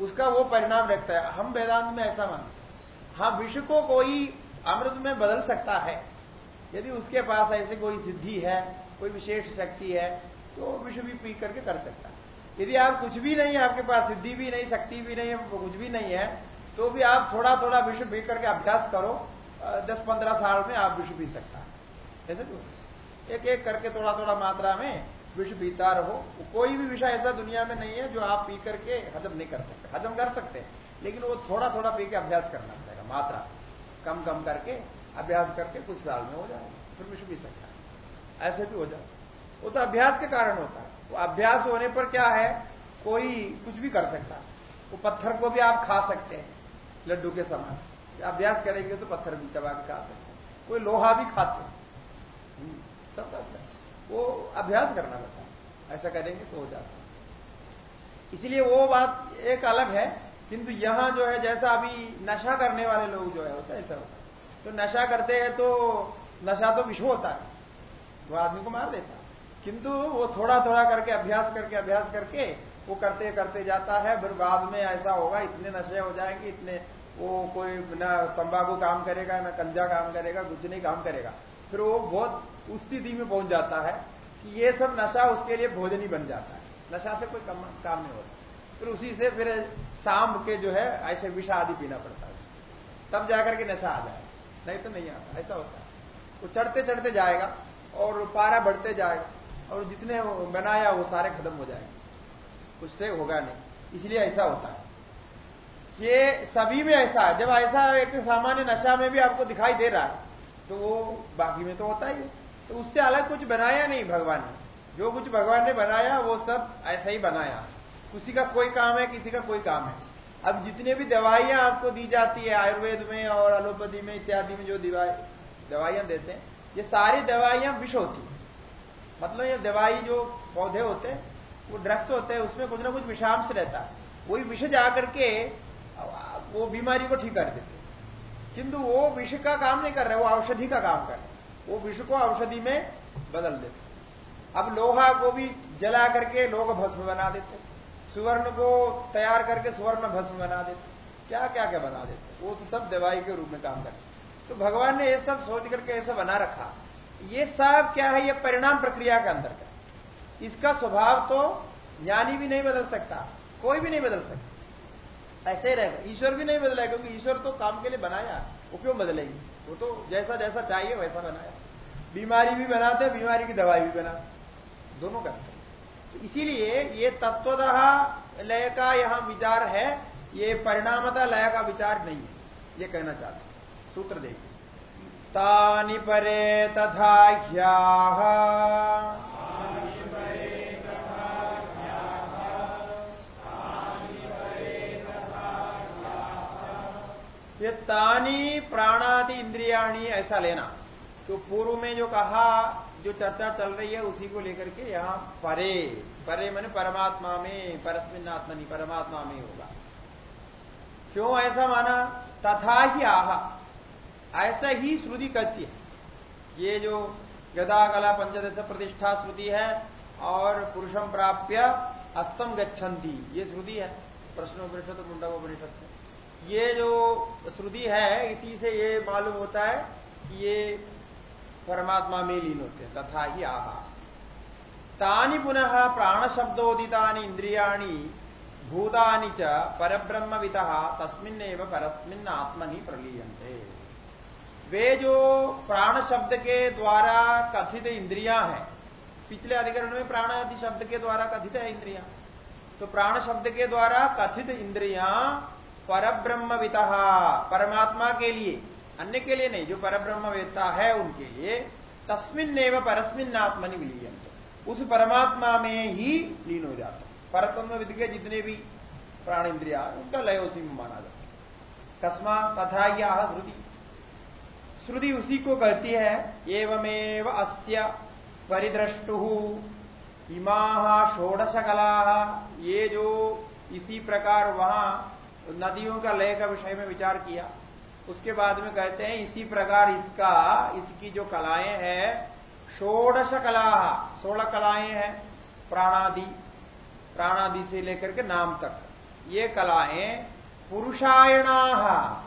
Speaker 1: उसका वो परिणाम रखता है। हम वेदांत में ऐसा मानते हैं। हाँ विष को कोई अमृत में बदल सकता है। यदि उसके पास ऐसे कोई सिद्धि है, कोई विशेष शक्ति है तो विष भी पी करके कर सकता है। यदि आप कुछ भी नहीं, आपके पास सिद्धि भी नहीं, शक्ति भी नहीं, कुछ भी नहीं है तो भी आप थोड़ा थोड़ा विष पी करके अभ्यास करो। दस पंद्रह साल में आप विष पी सकता है। ऐसे एक एक करके थोड़ा थोड़ा मात्रा में विष पीता रहो। कोई भी विषय ऐसा दुनिया में नहीं है जो आप पी करके हजम नहीं कर सकते। हजम कर सकते हैं लेकिन वो थोड़ा थोड़ा पी के अभ्यास करना पड़ेगा मात्रा। कम कम करके अभ्यास करके कुछ साल में हो जाएगा फिर विष पी सकता है। ऐसे भी हो जाए वो तो अभ्यास के कारण होता है। वो अभ्यास होने पर क्या है? कोई कुछ भी कर सकता है। वो पत्थर को भी आप खा सकते हैं लड्डू के समान। अभ्यास करेंगे तो पत्थर भी चबा के खा सकते हैं। कोई लोहा भी खाते हैं। हम्म, सब करते हैं। वो अभ्यास करना पड़ता है। ऐसा करेंगे तो हो जाता है। इसलिए वो बात एक अलग है, किंतु यहाँ जो है, जैसा अभी नशा करने वाले लोग जो है, होता है, ऐसा होता है। तो नशा करते हैं तो नशा तो विश्व होता है। वो आदमी को मार देता है। किंतु वो थोड़ा थोड़ा करके, अभ्यास करके अभ्यास करके, वो करते करते जाता है। फिर बाद में ऐसा होगा, इतने नशे हो जाएँगे, इतने वो कोई न तंबाकू काम करेगा, ना कंजा काम करेगा, कुछ नहीं काम करेगा। फिर वो बहुत उस स्थिति में पहुँच जाता है कि ये सब नशा उसके लिए भोजन ही बन जाता है। नशा से कोई काम, नहीं होता। फिर उसी से फिर शाम के जो है ऐसे विषा आदि पीना पड़ता है तब जाकर के नशा आ जाए नहीं तो नहीं आता ऐसा होता है। वो चढ़ते चढ़ते जाएगा और पारा बढ़ते जाएगा और जितने बनाया वो सारे खत्म हो जाएँगे। उससे होगा नहीं। इसलिए ऐसा होता है। ये सभी में ऐसा है। जब ऐसा एक सामान्य नशा में भी आपको दिखाई दे रहा है तो वो बाकी में तो होता ही तो उससे अलग कुछ बनाया नहीं भगवान ने। जो कुछ भगवान ने बनाया, वो सब ऐसा ही बनाया। किसी का कोई काम है, किसी का कोई काम है। अब जितने भी दवाइयाँ आपको दी जाती है, आयुर्वेद में और एलोपैथी में, इत्यादि में जो दवाइयाँ देते हैं, ये सारी दवाइयाँ विष होती है। मतलब ये दवाई जो पौधे होते हैं, वो ड्रग्स होते हैं, उसमें कुछ ना कुछ विषांश रहता है। वही विष जाकर के वो बीमारी को ठीक कर देते किंतु वो विष का काम नहीं कर रहे, वो औषधि का काम कर रहे वो विष को औषधि में बदल देते अब लोहा को भी जला करके लोग भस्म बना देते सुवर्ण को तैयार करके सुवर्ण भस्म बना देते क्या क्या क्या बना देते वो तो सब दवाई के रूप में काम करते तो भगवान ने ये सब सोच करके ऐसा बना रखा। ये सब क्या है? ये परिणाम प्रक्रिया के अंतर्गत। इसका स्वभाव तो ज्ञानी भी नहीं बदल सकता, कोई भी नहीं बदल सकता। ऐसे ही रहेगा ईश्वर भी नहीं बदला क्योंकि ईश्वर तो काम के लिए बनाया वो क्यों बदलेगी। वो तो जैसा जैसा चाहिए, वैसा बनाया बीमारी भी बनाते हैं, बीमारी की दवाई भी बना दोनों करते तो इसीलिए ये तत्वतः लय का यहाँ विचार है, ये परिणामता लय का विचार नहीं है, ये कहना चाहते सूत्र देखिए। तानि परे तथा ये तानी प्राणादि इंद्रियाणी ऐसा लेना। तो पूर्व में जो कहा, जो चर्चा चल रही है, उसी को लेकर के यहाँ परे परे मैंने परमात्मा में, परस्मिन नहीं, परमात्मा में होगा। क्यों ऐसा माना? तथा ही आहा। ऐसा ही श्रुति कहती है। ये जो गदा कला पंचदश प्रतिष्ठा श्रुति है, और पुरुषम प्राप्य अस्तम गच्छन्ति, ये श्रुति है। प्रश्नोपनिषद, मुंडकोपनिषद से ये जो श्रुति है, इसी से ये मालूम होता है कि ये परमात्मा में लीन होते हैं, तथा ही आहा। तानी पुनः प्राण शब्दोदितानी इंद्रियाणी, भूतानी च परब्रह्म विता तस्मिन परस्मिन आत्मनि प्रलीयते वे जो प्राण शब्द के द्वारा कथित इंद्रियाँ हैं, पिछले अधिकरण में प्राण आदि शब्द के द्वारा कथित है इंद्रियाँ तो प्राण शब्द के द्वारा कथित इंद्रियाँ पर ब्रह्म परमात्मा के लिए, अन्य के लिए नहीं, जो पर ब्रह्म वेता है उनके लिए तस्मिन एवं परस्मिन आत्मनि विलीयन उस परमात्मा में ही लीन हो जाता परब्रह्म विद के जितने भी प्राण इंद्रिया उनका लय उसी में माना जाता कस्मा तथा यह श्रुति। श्रुति उसी को कहती है, एवमेव अस्य परिद्रष्टु। इमा षोडश कला ये जो इसी प्रकार वहाँ नदियों का, लय का विषय में विचार किया। उसके बाद में कहते हैं, इसी प्रकार इसका, इसकी जो कलाएँ हैं, षोडश कला, सोलह कलाएँ हैं, प्राणादि प्राणादि से लेकर के नाम तक। ये कलाएँ पुरुषायणा।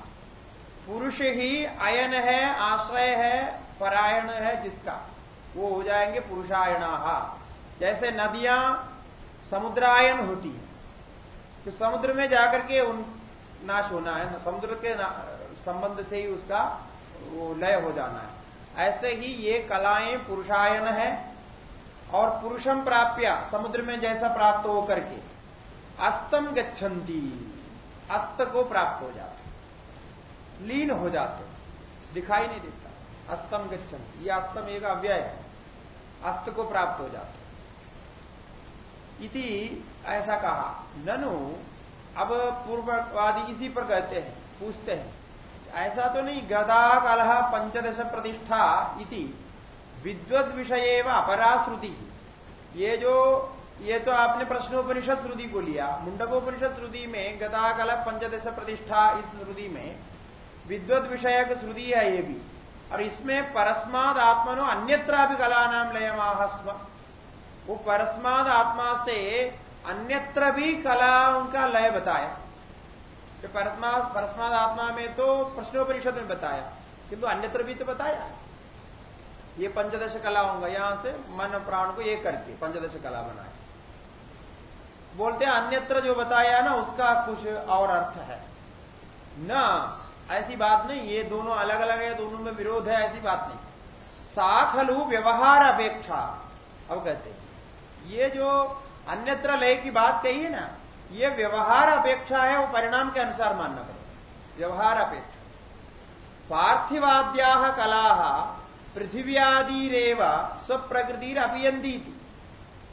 Speaker 1: पुरुष ही अयन है, आश्रय है, परायण है जिसका। वो हो जाएँगे पुरुषायणा। जैसे नदियाँ समुद्रायन होती है। तो समुद्र में जाकर के उन नाश होना है ना समुद्र के संबंध से ही उसका वो लय हो जाना है। ऐसे ही ये कलाएँ पुरुषायन है और पुरुषम प्राप्य, समुद्र में जैसा प्राप्त होकर के अस्तम गच्छन्ति, अस्त को प्राप्त हो जाते लीन हो जाते दिखाई नहीं देता। अस्तम गच्छन्ति, ये अस्तम एक अव्यय है, अस्त को प्राप्त हो जाते इति ऐसा कहा। ननु, अब पूर्ववादी इसी पर कहते हैं, पूछते हैं। ऐसा तो नहीं, गदा कलह पंचदश प्रतिष्ठा इति, विद्वद विषय व अपराश्रुति ये जो, ये तो आपने प्रश्नोपनिषद श्रुति को लिया। मुंडकोपनिषद श्रुति में गदा कलह पंचदश प्रतिष्ठा इस श्रुति में विद्वत विषयक श्रुति है ये भी। और इसमें परस्माद आत्मनो अन्यत्र भी कला नाम लयमाहस्व वो परस्माद आत्मा से अन्यत्र भी कलाओं का लय बताया। परस्मा परस्माद आत्मा में तो प्रश्नोपनिषद में बताया, किंतु अन्यत्र भी तो बताया। ये पंचदश कला होगा यहाँ से मन प्राण को एक करके पंचदश कला बनाए बोलते हैं, अन्यत्र जो बताया ना, उसका कुछ और अर्थ है। न, ऐसी बात नहीं, ये दोनों अलग अलग है, दोनों में विरोध है, ऐसी बात नहीं। साखलु व्यवहार अपेक्षा, अब कहते हैं। ये जो अन्यत्र लय की बात कही है ना, ये व्यवहार अपेक्षा है, वो परिणाम के अनुसार मानना पड़ेगा। व्यवहार अपेक्षा। पार्थिवाद्या कला पृथ्व्यादिरेव स्वप्रकृति अभियंती थी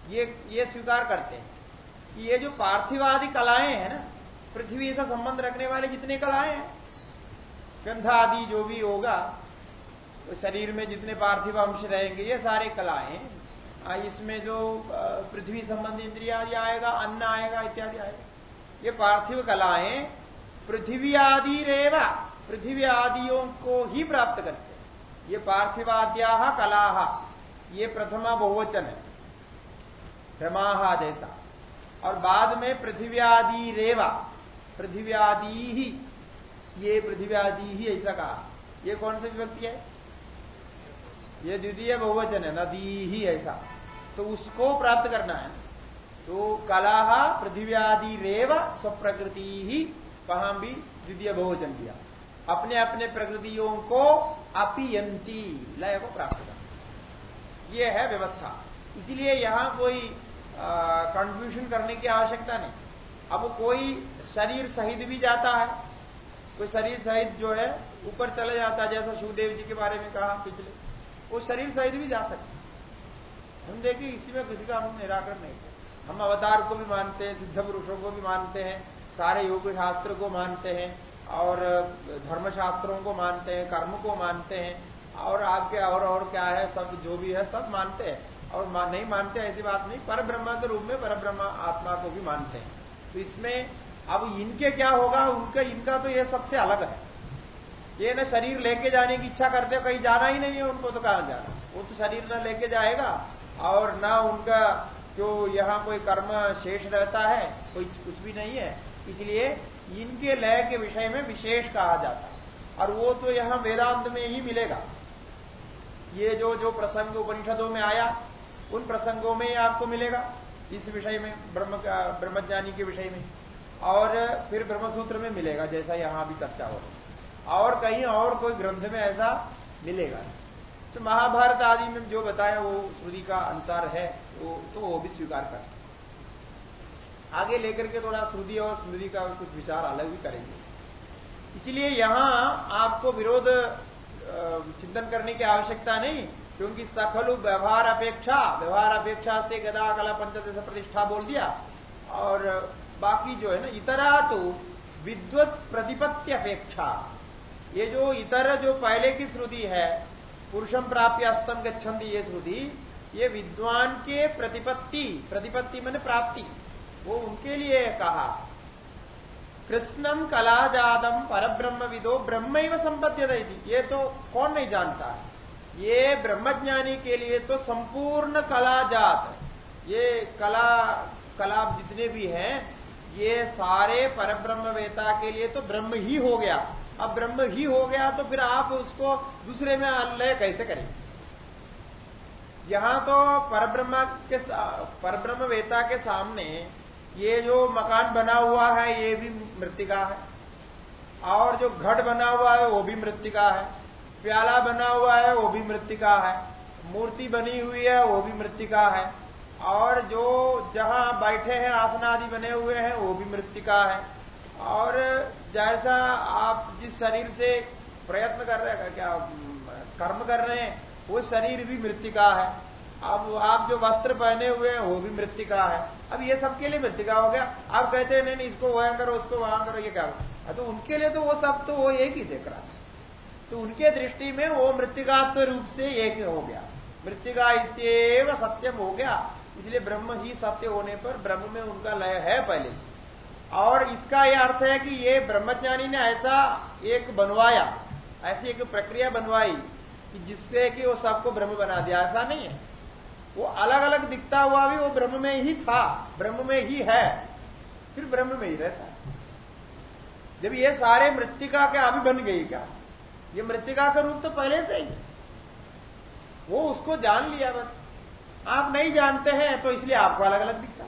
Speaker 1: ये ये स्वीकार करते हैं कि ये जो पार्थिवादि कलाएँ हैं ना, पृथ्वी से संबंध रखने वाले जितने कलाएँ हैं गंधा आदि जो भी होगा तो शरीर में जितने पार्थिव अंश रहेंगे, ये सारे कलाएँ इसमें जो पृथ्वी संबंधी इंद्रिया आदि आएगा, अन्न आएगा, इत्यादि आएगा। ये पार्थिव कलाएँ पृथ्वी आदि रेवा, पृथ्वी आदियों को ही प्राप्त करते हैं। ये पार्थिवाद्या कला ये प्रथमा बहुवचन है। भ्रमाहा जैसा और बाद में पृथ्वी आदि रेवा, पृथ्वी आदि ही, ये पृथ्वी आदि ही, ऐसा कहा। ये कौन सी विभक्ति है? ये द्वितीय बहुवचन है, नदी ही, ऐसा। तो उसको प्राप्त करना है। तो कला पृथ्वी रेव स्वप्रकृति ही वहाँ भी द्वितीय बहुवचन दिया। अपने अपने प्रकृतियों को अपियंती, लय को प्राप्त करना। यह है व्यवस्था। इसलिए यहाँ कोई कंट्रीब्यूशन करने की आवश्यकता नहीं। अब कोई शरीर सहित भी जाता है, कोई शरीर सहित जो है, ऊपर चले जाता है, जैसा शिवदेव जी के बारे में कहा पिछले, वो शरीर सहित भी जा सकता हम देखिए इसी में किसी का हम निराकरण नहीं है। हम अवतार को भी मानते हैं सिद्ध पुरुषों को भी मानते हैं सारे योग शास्त्र को मानते हैं और धर्मशास्त्रों को मानते हैं कर्म को मानते हैं और आपके और और क्या है सब जो भी है सब मानते हैं। और मा, नहीं मानते ऐसी बात नहीं पर ब्रह्मा के रूप में पर ब्रह्मा आत्मा को भी मानते हैं। तो इसमें अब इनके क्या होगा उनका इनका तो ये सबसे अलग है। ये ना शरीर लेके जाने की इच्छा करते कहीं जाना ही नहीं है उनको तो कहाँ जाना? वो तो शरीर ना लेके जाएगा। और ना उनका जो यहाँ कोई कर्म शेष रहता है, कोई कुछ भी नहीं है, इसलिए इनके लय के विषय में विशेष कहा जाता है। और वो तो यहाँ वेदांत में ही मिलेगा। ये जो जो प्रसंग उपनिषदों में आया, उन प्रसंगों में ही आपको मिलेगा, इस विषय में, ब्रह्म ब्रह्मज्ञानी के विषय में। और फिर ब्रह्मसूत्र में मिलेगा, जैसा यहाँ भी चर्चा हो और कहीं और कोई ग्रंथ में ऐसा मिलेगा तो महाभारत आदि में जो बताया वो श्रुति का अनुसार है, वो तो वो भी स्वीकार कर आगे लेकर के थोड़ा श्रुति और स्मृति का कुछ विचार अलग भी करेंगे। इसलिए यहाँ आपको विरोध चिंतन करने की आवश्यकता नहीं, क्योंकि सखलु व्यवहार अपेक्षा व्यवहार अपेक्षा से गदा, कला पंचदश प्रतिष्ठा बोल दिया। और बाकी जो है ना, इतरा तो विद्वत प्रतिपत्ति अपेक्षा। ये जो इतर जो पहले की श्रुति है पुरुषम प्राप्ति अस्तम गच्छन्ति ये श्रुति, ये विद्वान के प्रतिपत्ति प्रतिपत्ति मैंने प्राप्ति, वो उनके लिए कहा। कृष्णम कलाजादम परब्रह्म विदो ब्रह्म संपद्य ये तो कौन नहीं जानता? ये ब्रह्मज्ञानी के लिए तो संपूर्ण कलाजात, ये कला कला जितने भी हैं, ये सारे परब्रह्म वेता के लिए तो ब्रह्म ही हो गया। अब ब्रह्म ही हो गया तो फिर आप उसको दूसरे में लय कैसे करेंगे? यहाँ तो परब्रह्म के परब्रह्म वेता के सामने ये जो मकान बना हुआ है, ये भी मृतिका है। और जो घट बना हुआ है, वो भी मृतिका है। प्याला बना हुआ है, वो भी मृतिका है। मूर्ति बनी हुई है, वो भी मृतिका है। और जो जहाँ बैठे हैं आसन आदि बने हुए हैं, वो भी मृतिका है। और जैसा आप जिस शरीर से प्रयत्न कर रहे हैं क्या कर्म कर रहे हैं वो शरीर भी मृतिका है। अब आप जो वस्त्र पहने हुए हैं वो भी मृतिका है। अब ये सबके लिए मृतिका हो गया। आप कहते हैं नहीं, नहीं इसको वहाँ करो उसको वहाँ करो ये क्या तो उनके लिए तो वो सब तो वो एक ही देख रहा है। तो उनके दृष्टि में वो मृतिकात्व रूप से एक हो गया। मृतिका इतव सत्यम हो गया। इसलिए ब्रह्म ही सत्य होने पर ब्रह्म में उनका लय है पहले। और इसका यह अर्थ है कि ये ब्रह्मज्ञानी ने ऐसा एक बनवाया, ऐसी एक प्रक्रिया बनवाई कि जिससे कि वो सबको ब्रह्म बना दिया। ऐसा नहीं है। वो अलग अलग दिखता हुआ भी वो ब्रह्म में ही था, ब्रह्म में ही है, फिर ब्रह्म में ही रहता जब ये सारे मृतिका के अभी बन गई क्या? ये मृतिका का रूप तो पहले से ही। वो उसको जान लिया बस। आप नहीं जानते हैं तो इसलिए आपको अलग अलग दिखता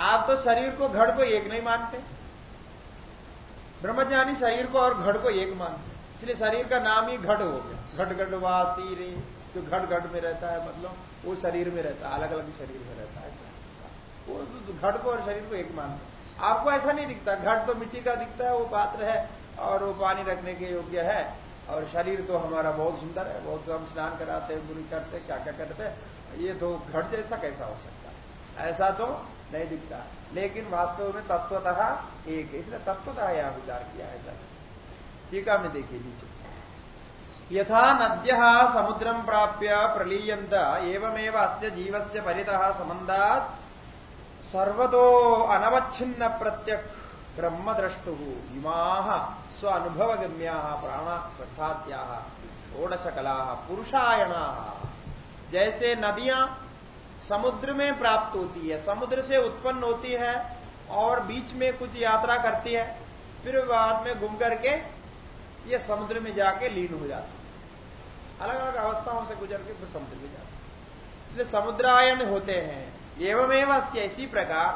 Speaker 1: आप तो शरीर को घड़ को एक नहीं मानते। ब्रह्मज्ञानी शरीर को और घड़ को एक मानते। इसलिए शरीर का नाम ही घड़ हो गया। घट घट घटवासी रे, जो घट घट में रहता है मतलब वो शरीर में रहता है अलग अलग शरीर में रहता है वो घट को और शरीर को एक मानते आपको ऐसा नहीं दिखता। घट तो मिट्टी का दिखता है, वो पात्र है, और वो पानी रखने के योग्य है। और शरीर तो हमारा बहुत सुंदर है, बहुत हम स्नान कराते हैं बुरी करते क्या क्या करते ये तो घट जैसा कैसा हो सकता है? ऐसा तो नहीं दिखता। लेकिन वास्तव में तत्वतः एक इसलिए तत्वतः यहाँ विचार किया है टीका में देखिए नीचे। यथा नद्य समुद्रम प्राप्य प्रलीयंत एवमेव अस्य जीवस्य परितः संबंधात सर्वतो अनवच्छिन्न प्रत्यक ब्रह्मद्रष्टु इमा स्व अनुभवगम्या प्राण श्रद्धाद्या षोडशकला पुरुषायणा। जैसे नदियाँ समुद्र में प्राप्त होती है, समुद्र से उत्पन्न होती है और बीच में कुछ यात्रा करती है, फिर बाद में घूम करके ये समुद्र में जाके लीन हो जाती है। अलग अलग अवस्थाओं से गुजर के फिर समुद्र में जाती इसलिए समुद्रायन होते हैं। एवमेव इसी प्रकार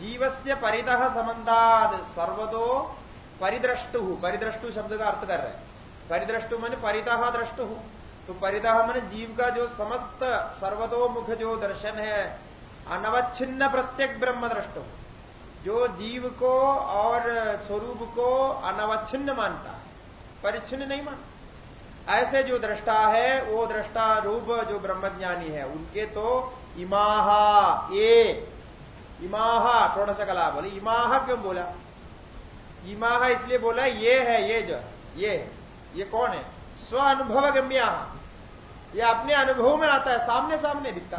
Speaker 1: जीवस्य परितः संबंधाद सर्वदो परिद्रष्टु। परिद्रष्टु शब्द का अर्थ कर रहे हैं। परिद्रष्टु मैंने परितः द्रष्टु। तो परितः मैंने जीव का जो समस्त सर्वतोमुख जो दर्शन है, अनवच्छिन्न प्रत्येक ब्रह्म द्रष्टु जो जीव को और स्वरूप को अनवच्छिन्न मानता है, परिच्छिन्न नहीं मानता। ऐसे जो दृष्टा है, वो दृष्टा रूप जो ब्रह्मज्ञानी है, उनके तो इमाहा ये इमाहा षोड़श कला बोले, इमाहा क्यों बोला? इमाहा इसलिए बोला, ये है, ये जो, ये ये कौन है? स्व अनुभव गम्या ये अपने अनुभव में आता है सामने सामने दिखता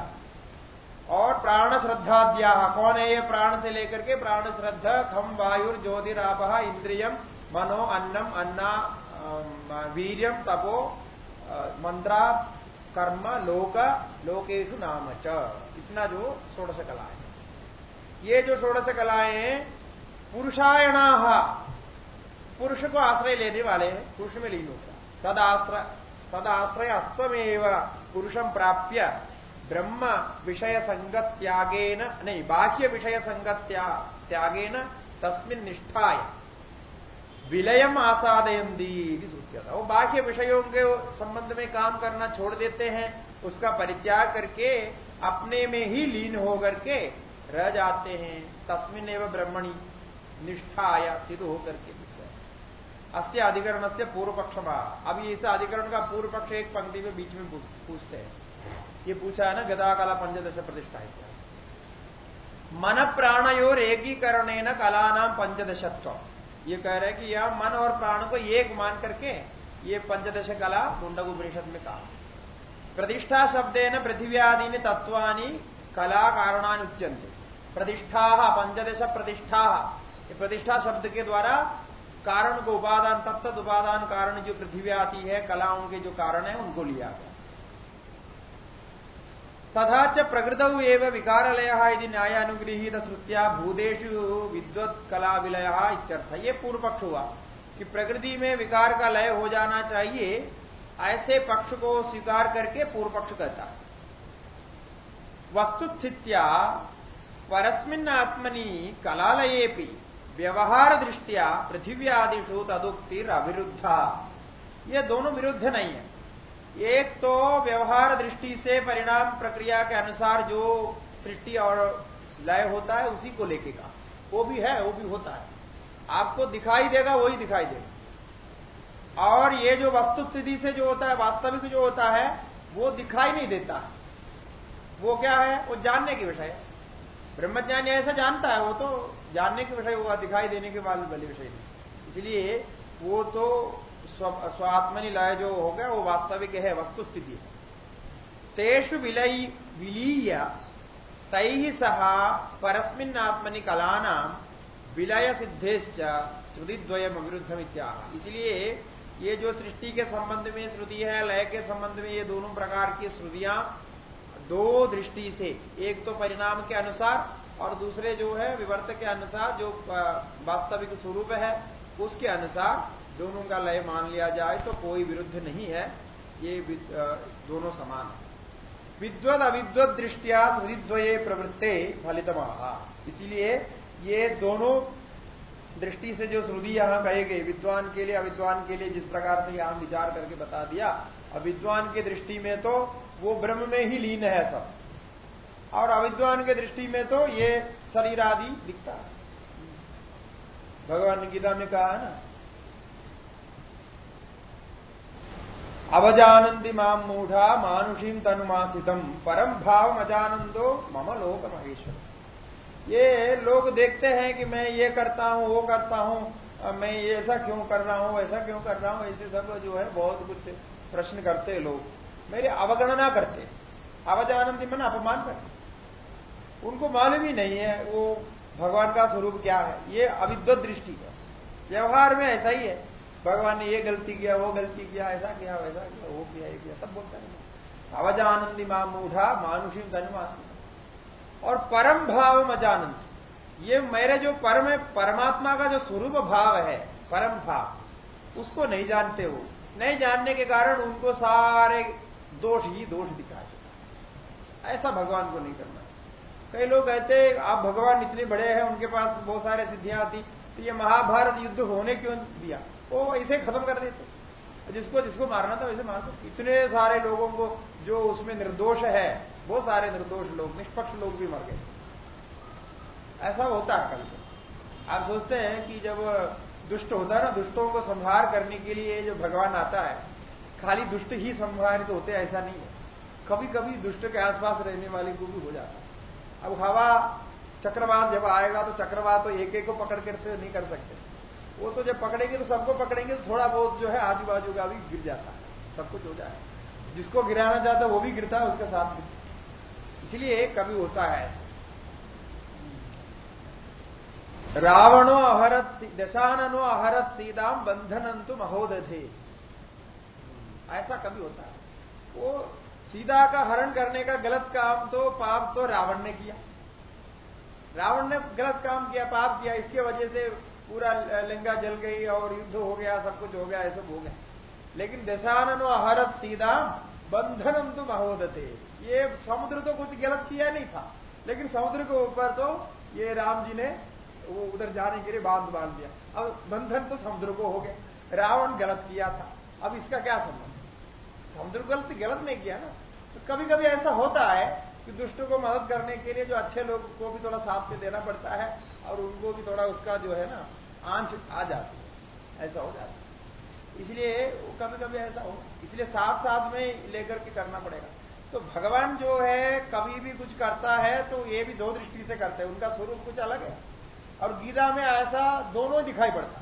Speaker 1: और प्राण श्रद्धाद्या कौन है ये प्राण से लेकर के प्राण श्रद्धा खम वायुर ज्योतिराप इंद्रियम मनो, अन्नम, अन्ना वीरियम तपो मंत्रा, कर्म, लोक लोकेशु नाम च। इतना जो षोड़श कला है। ये जो षोड़श कलाएँ हैं, पुरुषायणा, पुरुष को आश्रय लेने वाले हैं, पुरुष में लीन होता तदाश्रय तदाश्रय अस्तमेव पुरुषम प्राप्य ब्रह्म विषय संगत त्यागेन नहीं, बाह्य विषय संगत त्यागेन तस्मिन निष्ठाय। विलयम आसादयंदी था वो बाह्य विषयों के संबंध में काम करना छोड़ देते हैं, उसका परित्याग करके अपने में ही लीन होकर के रह जाते हैं, तस्मिन एवं ब्रह्मणी निष्ठा आया स्थित होकर के। अस्य अधिकरण से पूर्व पक्ष अभी इस अधिकरण का पूर्व पक्ष एक पंक्ति में बीच में पूछते हैं। ये पूछा है ना गदा कला पंचदश प्रतिष्ठा मन प्राणयोर एकीकरण न कला नाम पंचदशत्व। ये कह रहे हैं कि यह मन और प्राण को एक मान करके ये पंचदश कला मुंडक उपनिषद में कहा। प्रतिष्ठा शब्द है न पृथ्वी तत्वानी कला कारणानि प्रतिष्ठा, पंचदश प्रतिष्ठा। प्रतिष्ठा शब्द के द्वारा कारण को उपादान तब तक उपादान कारण जो पृथ्वी आती है कलाओं के जो कारण है, उनको लिया गया। तथा च प्रकृत एवं विकारलय यदि न्यायानुगृहित श्रुत्या भूदेशु विद्वत कला विलय इत्यर्थ। ये पूर्व पक्ष हुआ कि प्रकृति में विकार का लय हो जाना चाहिए, ऐसे पक्ष को स्वीकार करके पूर्व पक्ष कहता वस्तुस्थित्या परस्मिन आत्मनि कलालयेपि व्यवहार दृष्टिया पृथ्वी आदिशु तदुक्तिर अविरुद्धा ये दोनों विरुद्ध नहीं है। एक तो व्यवहार दृष्टि से परिणाम प्रक्रिया के अनुसार जो सृष्टि और लय होता है, उसी को लेके का। वो भी है, वो भी होता है। आपको दिखाई देगा, वही दिखाई देगा। और ये जो वस्तु स्थिति से जो होता है, वास्तविक जो होता है, वो दिखाई नहीं देता। वो क्या है? वो जानने की विषय ब्रह्मज्ञानी ऐसा जानता है, वो तो जानने के विषय हुआ दिखाई देने के बाद वाले विषय नहीं। इसलिए वो तो स्वात्मनि लय जो हो गया, वो वास्तविक है वस्तु स्थिति है। तेषु विलय, विलीय तई सह परस्मिन आत्मनि कलाना विलय सिद्धेश्च श्रुतिद्वयम अविरुद्धम इत्याह इसलिए ये जो सृष्टि के संबंध में श्रुति है, लय के संबंध में ये दोनों प्रकार की श्रुतियाँ दो दृष्टि से, एक तो परिणाम के अनुसार और दूसरे जो है, विवर्त के अनुसार जो वास्तविक स्वरूप है, उसके अनुसार दोनों का लय मान लिया जाए तो कोई विरुद्ध नहीं है। ये दोनों समान है। विद्वद अविद्वत दृष्टिया सुधिद्वये प्रवृत्ते फलित इसीलिए ये दोनों दृष्टि से जो श्रुति यहाँ कहे गए, विद्वान के लिए, अविद्वान के लिए जिस प्रकार से यहाँ विचार करके बता दिया, अविद्वान की दृष्टि में तो वो ब्रह्म में ही लीन है सब। और अविद्वान के दृष्टि में तो ये शरीर आदि दिखता है। भगवान गीता में कहा है ना, अवजानंदी माम मूढ़ा मानुषीम तनुमासितम, परम भाव अजानंदो मम लोक महेश्वर ये लोग देखते हैं कि मैं ये करता हूँ, वो करता हूँ मैं ऐसा क्यों कर रहा हूँ, ऐसा क्यों कर रहा हूँ, ऐसे सब जो है बहुत कुछ प्रश्न करते लोग। मेरी अवगणना करते अवजानंदी मन अपमान करते उनको मालूम ही नहीं है वो भगवान का स्वरूप क्या है। ये अविद्वत दृष्टि है। व्यवहार में ऐसा ही है। भगवान ने ये गलती किया, वो गलती किया, ऐसा किया, वैसा किया, वो किया, ये किया, सब बोलता है। अवजानंदी माँ मूढ़ा, मानुषी धनुमान और परम भाव मजानंद। ये मेरे जो परम है, परमात्मा का जो स्वरूप भाव है, परम भाव, उसको नहीं जानते वो। नहीं जानने के कारण उनको सारे दोष ही दोष दिखा ऐसा भगवान को नहीं करना कई लोग कहते हैं, आप भगवान इतने बड़े हैं, उनके पास बहुत सारे सिद्धियाँ आती तो ये महाभारत युद्ध होने क्यों दिया? वो ऐसे खत्म कर देते। जिसको जिसको मारना था वैसे मार दो। इतने सारे लोगों को जो उसमें निर्दोष है, बहुत सारे निर्दोष लोग, निष्पक्ष लोग भी मर गए। ऐसा होता है कभी। आप सोचते हैं कि जब दुष्ट होता है ना, दुष्टों को संहार करने के लिए जो भगवान आता है, खाली दुष्ट ही संहारित होते ऐसा नहीं है। कभी कभी दुष्ट के आसपास रहने वाले को भी हो जाता है। अब हवा चक्रवात जब आएगा तो चक्रवात तो एक एक को पकड़ कर नहीं कर सकते। वो तो जब पकड़ेंगे तो सबको पकड़ेंगे तो थोड़ा बहुत जो है आजू बाजू का भी गिर जाता है, सब कुछ हो जाए। जिसको गिराना चाहता है वो भी गिरता है, उसके साथ भी। इसलिए कभी होता है ऐसा। रावणो अहरत दशाननो अहरत सीताम बंधनंतु महोदधे। ऐसा कभी होता है। वो सीता का हरण करने का गलत काम तो पाप तो रावण ने किया। रावण ने गलत काम किया, पाप किया, इसके वजह से पूरा लिंगा जल गई और युद्ध हो गया, सब कुछ हो गया सब हो गया लेकिन दशाननो अहरत सीधा, बंधनम तो महोदते। ये समुद्र तो कुछ गलत किया नहीं था, लेकिन समुद्र के ऊपर तो ये राम जी ने वो उधर जाने के लिए बाँध बाँध दिया। अब बंधन तो समुद्र को हो गया। रावण गलत किया था। अब इसका क्या संबंध? समुद्र गलत गलत नहीं किया ना तो कभी कभी ऐसा होता है कि दुष्ट को मदद करने के लिए जो अच्छे लोग को भी थोड़ा साथ में देना पड़ता है और उनको भी थोड़ा उसका जो है ना, आँच आ जाती है। ऐसा हो जाता है। इसलिए कभी कभी ऐसा हो, इसलिए साथ साथ में लेकर के करना पड़ेगा। तो भगवान जो है, कभी भी कुछ करता है तो ये भी दो दृष्टि से करते हैं। उनका स्वरूप कुछ अलग है। और गीता में ऐसा दोनों दिखाई पड़ता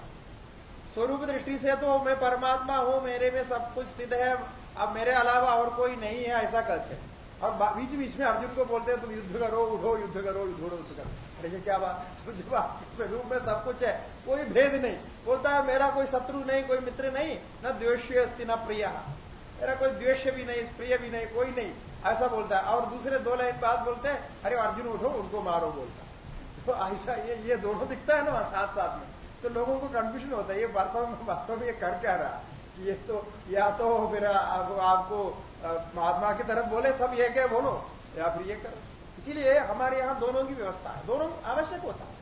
Speaker 1: स्वरूप दृष्टि से तो मैं परमात्मा हूँ, मेरे में सब कुछ स्थित है अब मेरे अलावा और कोई नहीं है, ऐसा कहते हैं और बीच बीच में अर्जुन को बोलते हैं, तुम युद्ध करो, उठो, युद्ध करो उठो युद्ध करो। अरे क्या बात स्वरूप में सब कुछ है, कोई भेद नहीं। बोलता है, मेरा कोई शत्रु नहीं, कोई मित्र नहीं, न द्वेष्य अस्ति, न प्रिय। मेरा कोई द्वेष्य भी नहीं, प्रिय भी नहीं, कोई नहीं। ऐसा बोलता है। और दूसरे दो लाइन बात बोलते हैं, अरे, अर्जुन, उठो, उनको मारो बोलता तो ऐसा, ये ये दोनों दिखता है ना साथ साथ में। तो लोगों को कंफ्यूजन होता है, ये वास्तव में वास्तव में ये कर क्या रहा ये तो या तो फिर आप, आपको महात्मा की तरफ़ बोले सब ये क्या बोलो या फिर ये करो। इसीलिए हमारे यहाँ दोनों की व्यवस्था है दोनों आवश्यक होता है।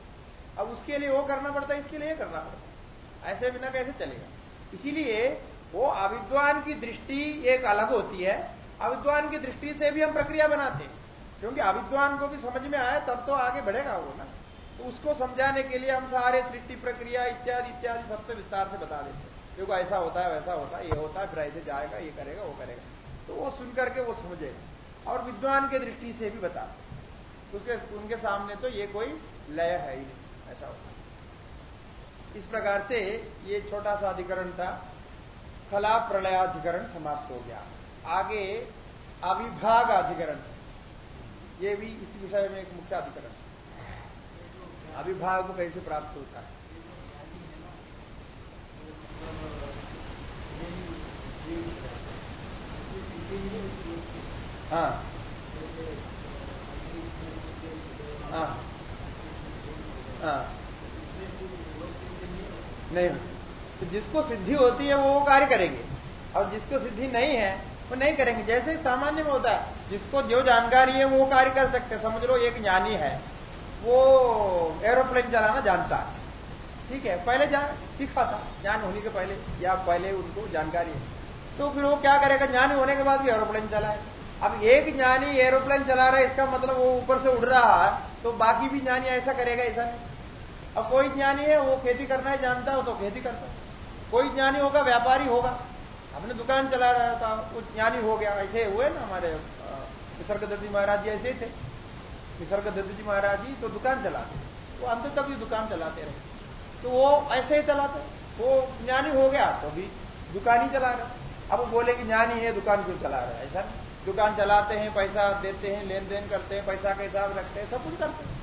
Speaker 1: अब उसके लिए वो करना पड़ता है इसके लिए करना पड़ता है। ऐसे बिना कैसे चलेगा? इसीलिए वो अविद्वान की दृष्टि एक अलग होती है। अविद्वान की दृष्टि से भी हम प्रक्रिया बनाते हैं। क्योंकि अविद्वान को भी समझ में आए तब तो आगे बढ़ेगा वो ना। तो उसको समझाने के लिए हम सारे सृष्टि प्रक्रिया इत्यादि इत्यादि सबसे विस्तार से बता देते हैं। देखो, ऐसा होता है, वैसा होता है, ये होता है, फिर ऐसे जाएगा, ये करेगा, वो करेगा। तो वो सुन करके वो समझेगा और विद्वान के दृष्टि से भी बता। उसके, उनके सामने तो ये कोई लय है ही नहीं, ऐसा होता इस प्रकार से ये छोटा सा अधिकरण था। कला प्रलयाधिकरण समाप्त हो गया। आगे अविभाग अधिकरण। ये भी इस विषय में एक मुख्य अधिकरण। अविभाग कैसे प्राप्त होता है? हाँ। हाँ। हाँ। नहीं। तो जिसको सिद्धि होती है, वो वो कार्य करेंगे। और जिसको सिद्धि नहीं है, वो नहीं करेंगे। जैसे सामान्य में होता है, जिसको जो जानकारी है, वो कार्य कर सकते हैं। समझ लो, एक ज्ञानी है। वो एरोप्लेन चलाना जानता है। ठीक है, पहले जान सीखा था, ज्ञान होने के पहले, या पहले उनको जानकारी है। तो फिर वो क्या करेगा, ज्ञानी होने के बाद भी एरोप्लेन चलाए। अब एक ज्ञानी एरोप्लेन चला रहा है, इसका मतलब वो ऊपर से उड़ रहा है तो बाकी भी ज्ञानी ऐसा करेगा, ऐसा नहीं। अब कोई ज्ञानी है, वो खेती करना है, जानता हो तो खेती करता कोई ज्ञानी होगा, व्यापारी होगा। हमने दुकान चला रहा था, वो ज्ञानी हो गया, ऐसे हुए ना हमारे निसर्ग दत्ती महाराज जी ऐसे थे। निसर्ग दत्त जी महाराज जी तो दुकान चलाते वो अंत तक भी दुकान चलाते रहे तो वो ऐसे ही चलाते वो ज्ञानी हो गया तो भी दुकान ही चला रहे अब वो बोले कि ज्ञानी है, दुकान क्यों चला रहा है? ऐसा दुकान चलाते हैं, पैसा देते हैं लेन देन करते हैं, पैसा का हिसाब रखते हैं, सब कुछ करते हैं।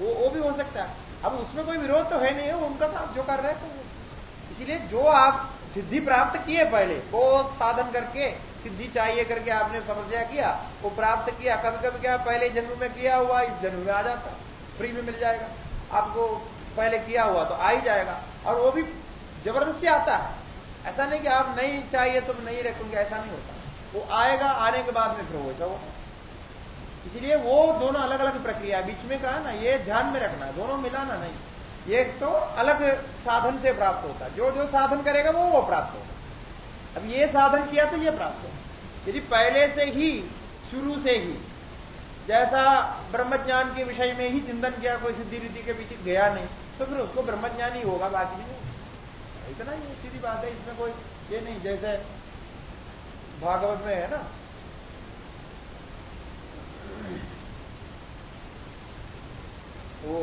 Speaker 1: वो वो भी हो सकता है। अब उसमें कोई विरोध तो है नहीं है उनका काम जो कर रहे हैं तो इसीलिए जो आप सिद्धि प्राप्त किए पहले वो साधन करके, सिद्धि चाहिए करके आपने समस्या किया, वो प्राप्त किया कभी कभी क्या पहले जन्म में किया हुआ, इस जन्म में आ जाता फ्री में मिल जाएगा। आपको पहले किया हुआ तो आ ही जाएगा। और वो भी ज़बरदस्ती आता है। ऐसा नहीं कि आप नहीं चाहिए तो नहीं रखोगे, ऐसा नहीं होता। वो आएगा, आने के बाद में फिर वैसा होगा इसलिए वो दोनों अलग अलग प्रक्रिया बीच में कहा ना, ये ध्यान में रखना है दोनों मिलाना नहीं। एक तो अलग साधन से प्राप्त होता है। जो जो साधन करेगा वो वो प्राप्त होगा। अब ये साधन किया तो ये प्राप्त होगा। यदि पहले से ही, शुरू से ही जैसा ब्रह्मज्ञान के विषय में ही चिंतन किया, कोई सिद्धि रीति के पीछे गया नहीं तो फिर उसको ब्रह्मज्ञान ही होगा, बाकी नहीं इतना ही सीधी बात है, इसमें कोई ये नहीं, जैसे भागवत में है ना? वो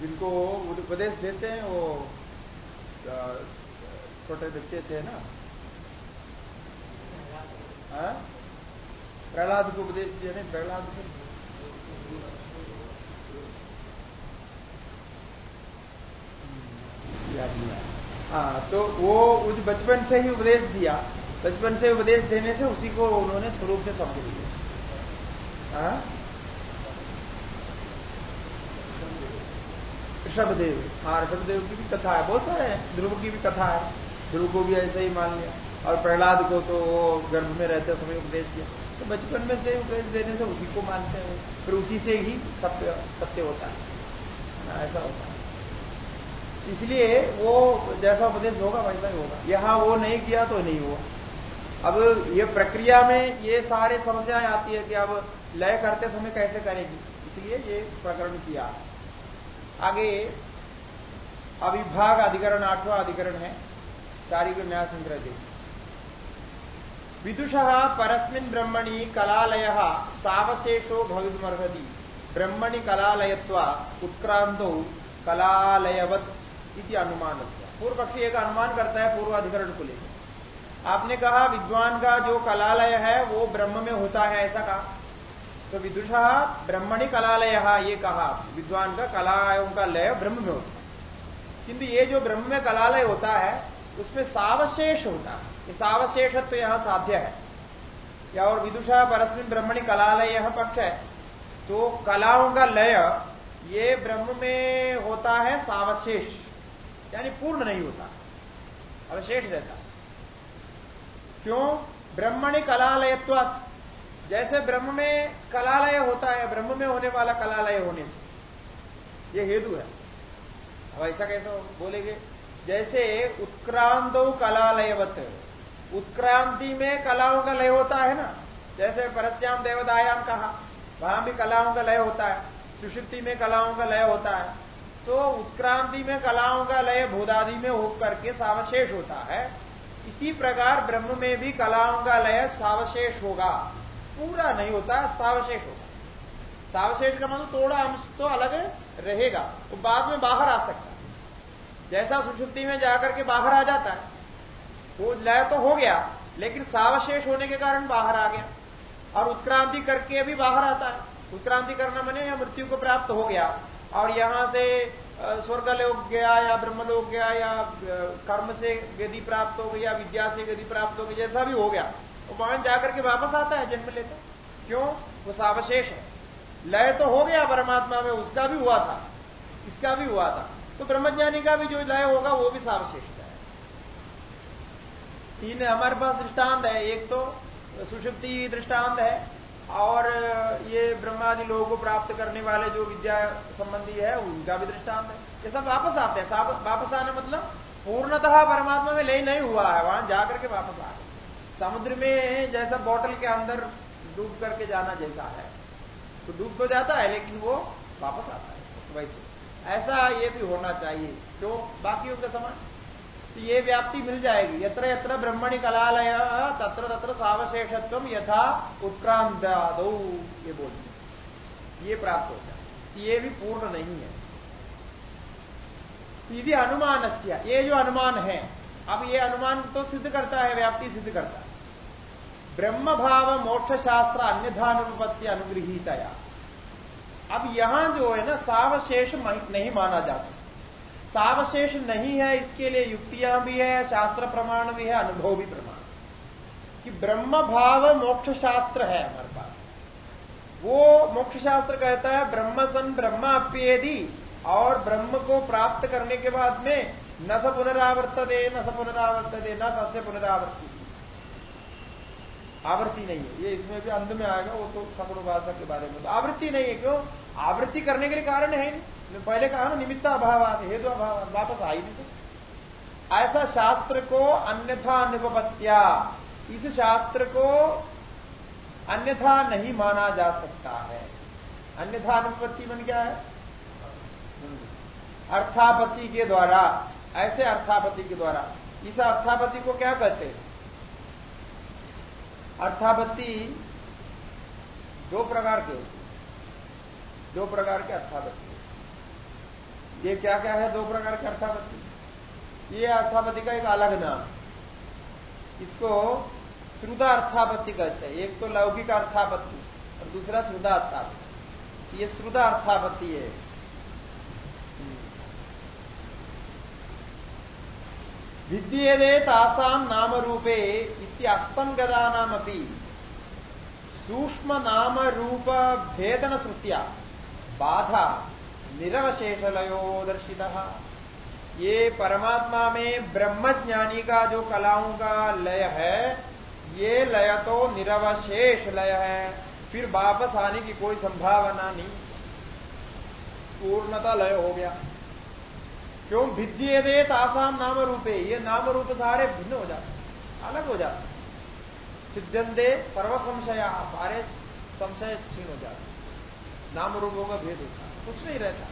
Speaker 1: जिनको उपदेश देते हैं, वो छोटे बच्चे थे ना? हाँ? प्रहलाद को उपदेश दिया नहीं, प्रहलाद को। हाँ तो वो उस बचपन से ही उपदेश दिया। बचपन से उपदेश देने से उसी को उन्होंने स्वरूप से समझ लिया। हाँ? ऋषभदेव। हाँ ऋषभदेव की भी कथा है, बहुत सारे हैं। ध्रुव की भी कथा है। ध्रुव को भी ऐसे ही मान लिया। और प्रहलाद को तो वो गर्भ में रहते समय उपदेश दिया। बचपन में से उपदेश देने से उसी को मानते हैं। फिर उसी से ही सत्य सत्य होता है। हाँ, ऐसा होता है। इसलिए वो जैसा उपदेश होगा वैसा ही होगा। यहाँ वो नहीं किया तो नहीं हुआ। अब ये प्रक्रिया में ये सारे समस्याएँ आती है कि अब लय करते समय कैसे करेगी? इसलिए ये प्रकरण किया। आगे अविभाग अधिकरण आठवां अधिकरण है। चारिक न्याय संग्रह विदुष परस्मिन ब्रह्मणि कलालय सावशेषो भवितुमर्हति। ब्रह्मणि कलालयत्व उत्क्रांत कलालयवत इति अनुमान पूर्व पक्षी एक अनुमान करता है पूर्व अधिकरण को लेकर। आपने कहा, विद्वान का जो कलालय है, वो ब्रह्म में होता है, ऐसा कहा। तो विदुष ब्रह्मणि कलालय, ये कहा विद्वान का कलायों का लय ब्रह्म में होता है। किंतु ये जो ब्रह्म में कलालय होता है, उसमें सावशेष होता है। ये सावशेषत्व तो यहाँ साध्य है। या और विदुषा परस्मिन ब्रह्मणि कलालय यह पक्ष है। तो कलाओं का लय, ये ब्रह्म में होता है सावशेष। यानी पूर्ण नहीं होता। अवशेष रहता। क्यों? ब्रह्मणि कलालयत्व जैसे ब्रह्म में कलालय होता है, ब्रह्म में होने वाला कलालय होने से। ये हेतु है। अब ऐसा कैसे बोलेंगे? जैसे उत्क्रांत कलालयवत। उत्क्रांति में कलाओं का लय होता है ना? जैसे परस्याम देवदायाम कहा, वहाँ भी कलाओं का लय होता है सुषुप्ति में कलाओं का लय होता है। तो उत्क्रांति में कलाओं का लय भूदादि में होकर के सावशेष होता है। इसी प्रकार ब्रह्म में भी कलाओं का लय सावशेष होगा। पूरा नहीं होता, सावशेष होगा। सावशेष का मतलब थोड़ा अंश तो अलग रहेगा तो बाद में बाहर आ सकता है। जैसा सुषुप्ति में जाकर के बाहर आ जाता है वो लय तो हो गया, लेकिन सावशेष होने के कारण बाहर आ गया। और उत्क्रांति करके भी बाहर आता है। उत्क्रांति करना मैंने या मृत्यु को प्राप्त हो गया। और यहाँ से स्वर्ग लोग गया या ब्रह्म लोग गया या कर्म से गति प्राप्त हो गई या विद्या से गति प्राप्त हो गई, जैसा भी हो गया, वो वहाँ जाकर के वापस आता है जन्म लेता। क्यों? वो सावशेष है। लय तो हो गया, परमात्मा में उसका भी हुआ था, इसका भी हुआ था। तो ब्रह्मज्ञानी का भी जो लय होगा, वो भी सावशेष तीन हमारे पास दृष्टांत है। एक तो सुषुप्ति दृष्टांत है और ये ब्रह्मादि लोगों को प्राप्त करने वाले जो विद्या संबंधी है, उनका भी दृष्टांत है। ये सब वापस आते हैं। वापस आने मतलब पूर्णतः परमात्मा में लय नहीं हुआ है, वहाँ जाकर के वापस आ समुद्र में जैसा बॉटल के अंदर डूब करके जाना जैसा है तो डूब तो जाता है, लेकिन वो वापस आता है। वैसे ऐसा ये भी होना चाहिए। क्यों बाकी उनका समान तो ये व्याप्ति मिल जाएगी। यत्र यत्र ब्रह्मणि कलालय, तत्र तत्र सावशेषत्व यथा उत्क्रांत ये बोल ये प्राप्त होता है। ये भी पूर्ण नहीं है। यदि अनुमान ये जो अनुमान है, अब ये अनुमान तो सिद्ध करता है, व्याप्ति सिद्ध करता है। ब्रह्म भाव मोक्ष शास्त्र अन्यधानुपत्ति अनुगृहितया। अब यहाँ जो है ना, सावशेष नहीं माना जा सकता। सावशेष नहीं है, इसके लिए युक्तियाँ भी है, शास्त्र प्रमाण भी है, अनुभव भी प्रमाण। कि ब्रह्म भाव मोक्ष शास्त्र है हमारे पास। वो मोक्ष शास्त्र कहता है, ब्रह्म सन ब्रह्म अप्यदि, और ब्रह्म को प्राप्त करने के बाद में न स पुनरावर्त दे न स पुनरावर्त दे न तस्य पुनरावर्ती आवृत्ति नहीं है। ये इसमें भी अंत में आएगा, वो तो सगुण भाषा के बारे में। तो आवृत्ति नहीं है, क्यों? आवृत्ति करने के लिए कारण है नहीं। पहले कहा ना, निमित्त अभाव आते हेतु अभाव वापस आई नहीं ऐसा शास्त्र को अन्यथा अनुपत्या इस शास्त्र को अन्यथा नहीं माना जा सकता है। अन्यथा अनुपत्ति मन क्या है? अर्थापति के द्वारा, ऐसे अर्थापति के द्वारा। इस अर्थापति को क्या कहते हैं? अर्थापत्ति दो प्रकार के होती दो प्रकार के अर्थापत्ति। ये क्या क्या है दो प्रकार के अर्थापत्ति? ये अर्थापत्ति का एक अलग नाम इसको श्रुदा अर्थापत्ति कहते हैं। एक तो लौकिक अर्थापत्ति और दूसरा श्रुदा अर्थापत्ति। ये श्रुदा अर्थापत्ति है। विद्येदे तासाम नाम रूपे इत्यस्तम गदा नाम सूक्ष्म नाम रूप भेदन श्रुतिया बाधा निरवशेषलयो दर्शित ये परमात्मा में ब्रह्मज्ञानी का जो कलाओं का लय है, ये लय तो निरवशेष लय है, फिर वापस आने की कोई संभावना नहीं। पूर्णता लय हो गया। क्यों? भिद्य दे तासाम नाम रूपे ये नाम रूप सारे भिन्न हो जाते अलग हो जाते सिद्धंदे सर्व संशय सारे संशय छीन हो जाते नाम रूपों का भेद होता कुछ नहीं रहता।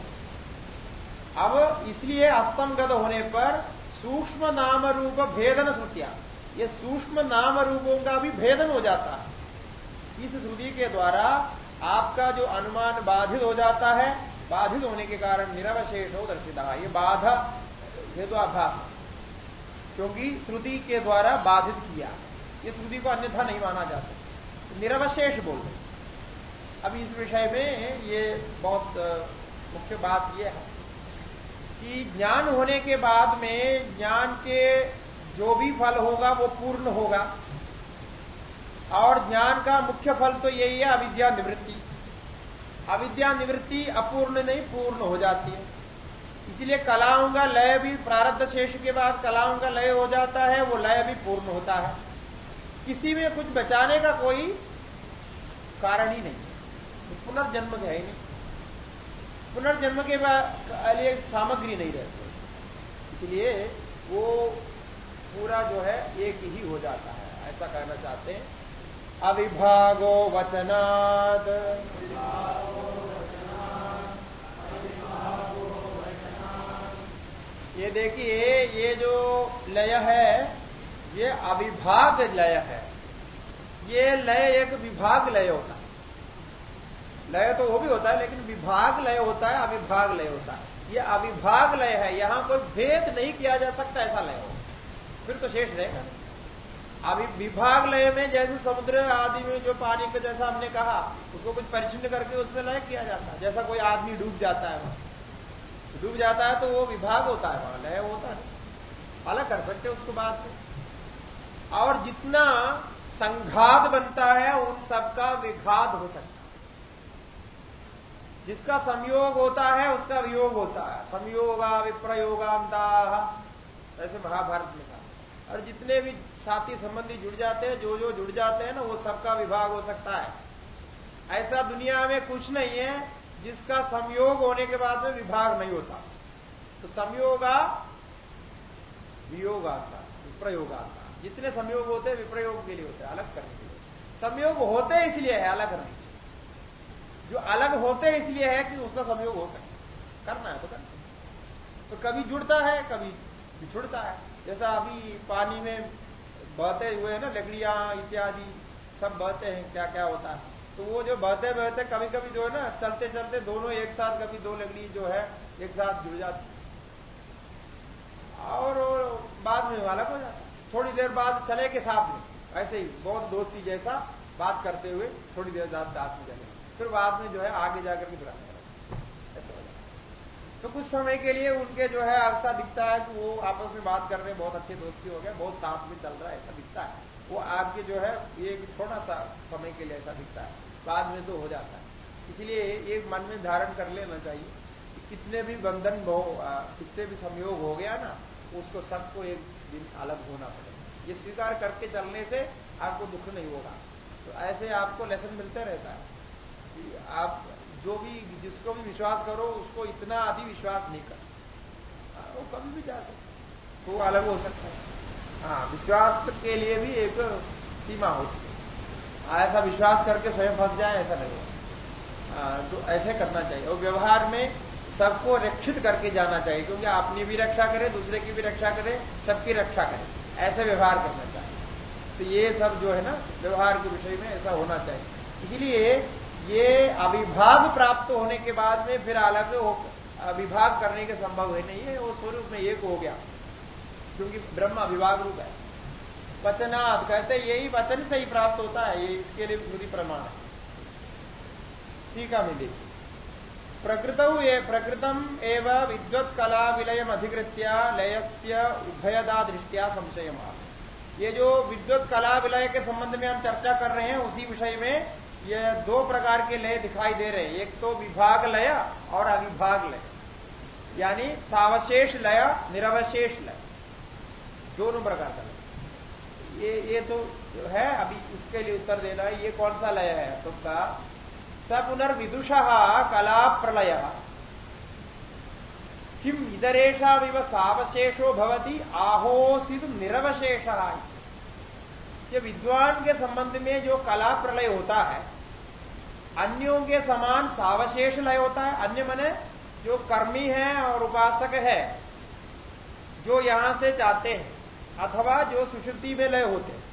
Speaker 1: अब इसलिए अस्तमगत होने पर सूक्ष्म नाम रूप भेदन श्रुतिया। ये सूक्ष्म नाम रूपों का भी भेदन हो जाता है। इस श्रुति के द्वारा आपका जो अनुमान बाधित हो जाता है बाधित होने के कारण निरवशेष हो दर्शिता। ये बाधा हेतुआभास क्योंकि श्रुति के द्वारा बाधित किया। ये श्रुति को अन्यथा नहीं माना जा सकता। निरवशेष बोल रहे अब इस विषय में ये बहुत मुख्य बात यह है कि ज्ञान होने के बाद में ज्ञान के जो भी फल होगा, वो पूर्ण होगा। और ज्ञान का मुख्य फल तो यही है, अविद्या निवृत्ति। अविद्या निवृत्ति अपूर्ण नहीं, पूर्ण हो जाती है। इसलिए कलाओं का लय भी प्रारब्ध शेष के बाद कलाओं का लय हो जाता है, वो लय भी पूर्ण होता है। किसी में कुछ बचाने का कोई कारण ही नहीं पुनर्जन्म है ही नहीं। पुनर्जन्म के लिए सामग्री नहीं रहती। इसलिए वो पूरा जो है, एक ही हो जाता है। ऐसा कहना चाहते हैं। अविभागो वचनाद ये देखिए, ये जो लय है, ये अविभाग लय है। ये लय एक विभाग लय होता है। लय तो वो भी होता है, लेकिन विभाग लय होता है, अविभाग लय होता है। ये अविभाग लय है, यहाँ कोई भेद नहीं किया जा सकता ऐसा लय हो। फिर तो शेष रहेगा। अभी विभाग लय में जैसे समुद्र आदि में जो पानी का, जैसा हमने कहा, उसको कुछ परिचिन करके उसमें लय किया जाता है। जैसा कोई आदमी डूब जाता है वहाँ। डूब जाता है तो वो विभाग होता है, वहाँ लय होता है। अलग कर सकते उसको बाद में। और जितना संघात बनता है, उन सबका विघात हो सकता है। जिसका संयोग होता है, उसका वियोग होता है। संयोगा विप्रयोगांता, ऐसे महाभारत में कहा। और जितने भी साथी संबंधी जुड़ जाते हैं जो जो जुड़ जाते हैं ना, वो सबका विभाग हो सकता है। ऐसा दुनिया में कुछ नहीं है जिसका संयोग होने के बाद में विभाग नहीं होता। तो संयोगा वियोग आता विप्रयोग आता जितने संयोग होते हैं, विप्रयोग के लिए होते हैं, अलग करने के लिए। संयोग होते इसलिए है, अलग नहीं। जो अलग होते इसलिए है कि उसका संयोग हो सकता करना है तो करना तो कभी जुड़ता है, कभी बिछुड़ता है। जैसा अभी पानी में बहते हुए ना, लकड़ियाँ इत्यादि, सब बहते हैं क्या क्या होता है? तो वो जो बहते बहते कभी कभी जो है ना चलते चलते दोनों एक साथ, कभी दो लकड़ी जो है, एक साथ जुड़ जाती और बाद में अलग हो जाता थोड़ी देर बाद चले के साथ में। ऐसे ही, बहुत दोस्ती जैसा बात करते हुए थोड़ी देर बाद साथ में चले। फिर बाद में जो है, आगे जाकर के बुलाना ऐसा हो जाता तो कुछ समय के लिए उनके जो है ऐसा दिखता है कि वो आपस में बात कर रहे हैं, बहुत अच्छे दोस्ती हो गए, बहुत साथ में चल रहा है, ऐसा दिखता है। वो आपके जो है एक थोड़ा सा समय के लिए ऐसा दिखता है। बाद में तो हो जाता है। इसलिए एक मन में धारण कर लेना चाहिए कि कितने भी बंधन कितने भी संयोग हो गया ना उसको सबको एक दिन अलग होना पड़ेगा ये स्वीकार करके चलने से आपको दुख नहीं होगा। तो ऐसे आपको लेसन मिलता रहता है आप जो भी जिसको भी विश्वास करो उसको इतना अधि विश्वास नहीं कर हाँ, वो कभी भी जा सकता वो अलग हो सकता है। हाँ विश्वास के लिए भी एक सीमा होती है हाँ, ऐसा विश्वास करके स्वयं फंस जाए, ऐसा नहीं तो ऐसे करना चाहिए। और व्यवहार में सबको रक्षित करके जाना चाहिए, क्योंकि अपनी भी रक्षा करें, दूसरे की भी रक्षा करें, सबकी रक्षा करें। ऐसे व्यवहार करना चाहिए। तो ये सब जो है ना, व्यवहार के विषय में ऐसा होना चाहिए। इसलिए ये अविभाग प्राप्त होने के बाद में फिर अलग हो विभाग करने के संभव है नहीं है। वो स्वरूप में एक हो गया, क्योंकि ब्रह्म अविभाग रूप है। वचनाद कहते यही वचन से ही प्राप्त होता है, ये इसके लिए श्रुति प्रमाण है। ठीक है मिली प्रकृत प्रकृतम एवं विद्वत कला विलय अधिकृत्या लयस्य उभयदा दृष्टिया संशय ये जो विद्वत कला विलय के संबंध में हम चर्चा कर रहे हैं, उसी विषय में ये दो प्रकार के लय दिखाई दे रहे हैं। एक तो विभाग लय और अविभाग लय। यानी सावशेष लय, निरवशेष लय। दोनों प्रकार का लय। ये ये तो है, अभी उसके लिए उत्तर देना है, ये कौन सा लय है? तुमका स पुनर्विदुष कला प्रलय किम इतरेशा विव सावशेषो भवती आहोसित निरवशेष ये विद्वान के संबंध में जो कला प्रलय होता है, अन्यों के समान सावशेष लय होता है, अन्य मने जो कर्मी है और उपासक है, जो यहाँ से जाते हैं। अथवा जो सुशुद्धि में लय होते हैं,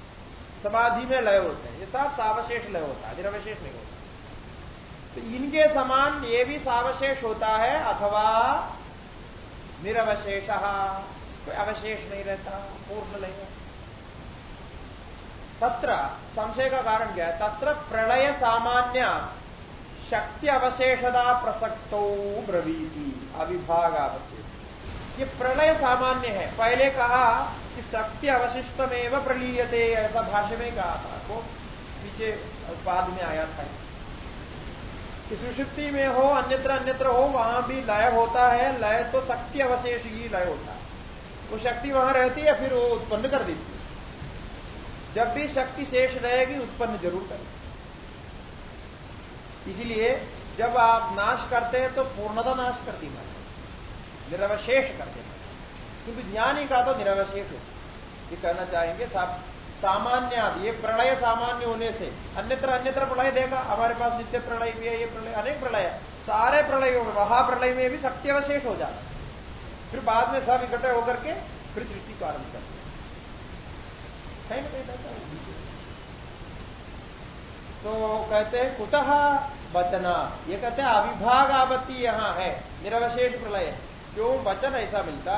Speaker 1: समाधि में लय होते हैं, ये सब सावशेष लय होता है निरवशेष नहीं होता। तो इनके समान ये भी सावशेष होता है, अथवा निरवशेष, कोई अवशेष नहीं रहता, पूर्ण लय तत्र संशय का कारण क्या है? तत्र प्रलय सामान्य शक्ति अवशेषता प्रसक्तो ब्रवीति अविभाग आवश्यक ये प्रलय सामान्य है। पहले कहा कि शक्ति अवशिष्टमेव प्रलीयते, ऐसा भाष्य में कहा था। वो पीछे बाद में आया था। कि सुषुप्ति में हो, अन्यत्र अन्यत्र हो, वहाँ भी लय होता है। लय तो शक्ति अवशेष ही लय होता है। वो शक्ति वहाँ रहती है, फिर वो उत्पन्न कर देती है। जब भी शक्ति शेष रहेगी, उत्पन्न ज़रूर करेगी इसीलिए जब आप नाश करते हैं तो पूर्णता नाश कर दी निरवशेष कर देना। क्योंकि ज्ञानी का तो निरवशेष हो ये कहना चाहेंगे सामान्य ये प्रलय सामान्य होने से, अन्यत्र अन्यत्र प्रलय देगा हमारे पास नित्य प्रलय भी है, ये प्रलय, अनेक प्रलय सारे प्रलयों महाप्रलय में भी शक्ति अवशेष हो जाता फिर बाद में सब इकट्ठे होकर के फिर सृष्टि को आरंभ करते है। तो कहते हैं, कुतः बचना ये कहते हैं अविभाग आपत्ति यहाँ है, निरवशेष प्रलय क्यों? वचन ऐसा मिलता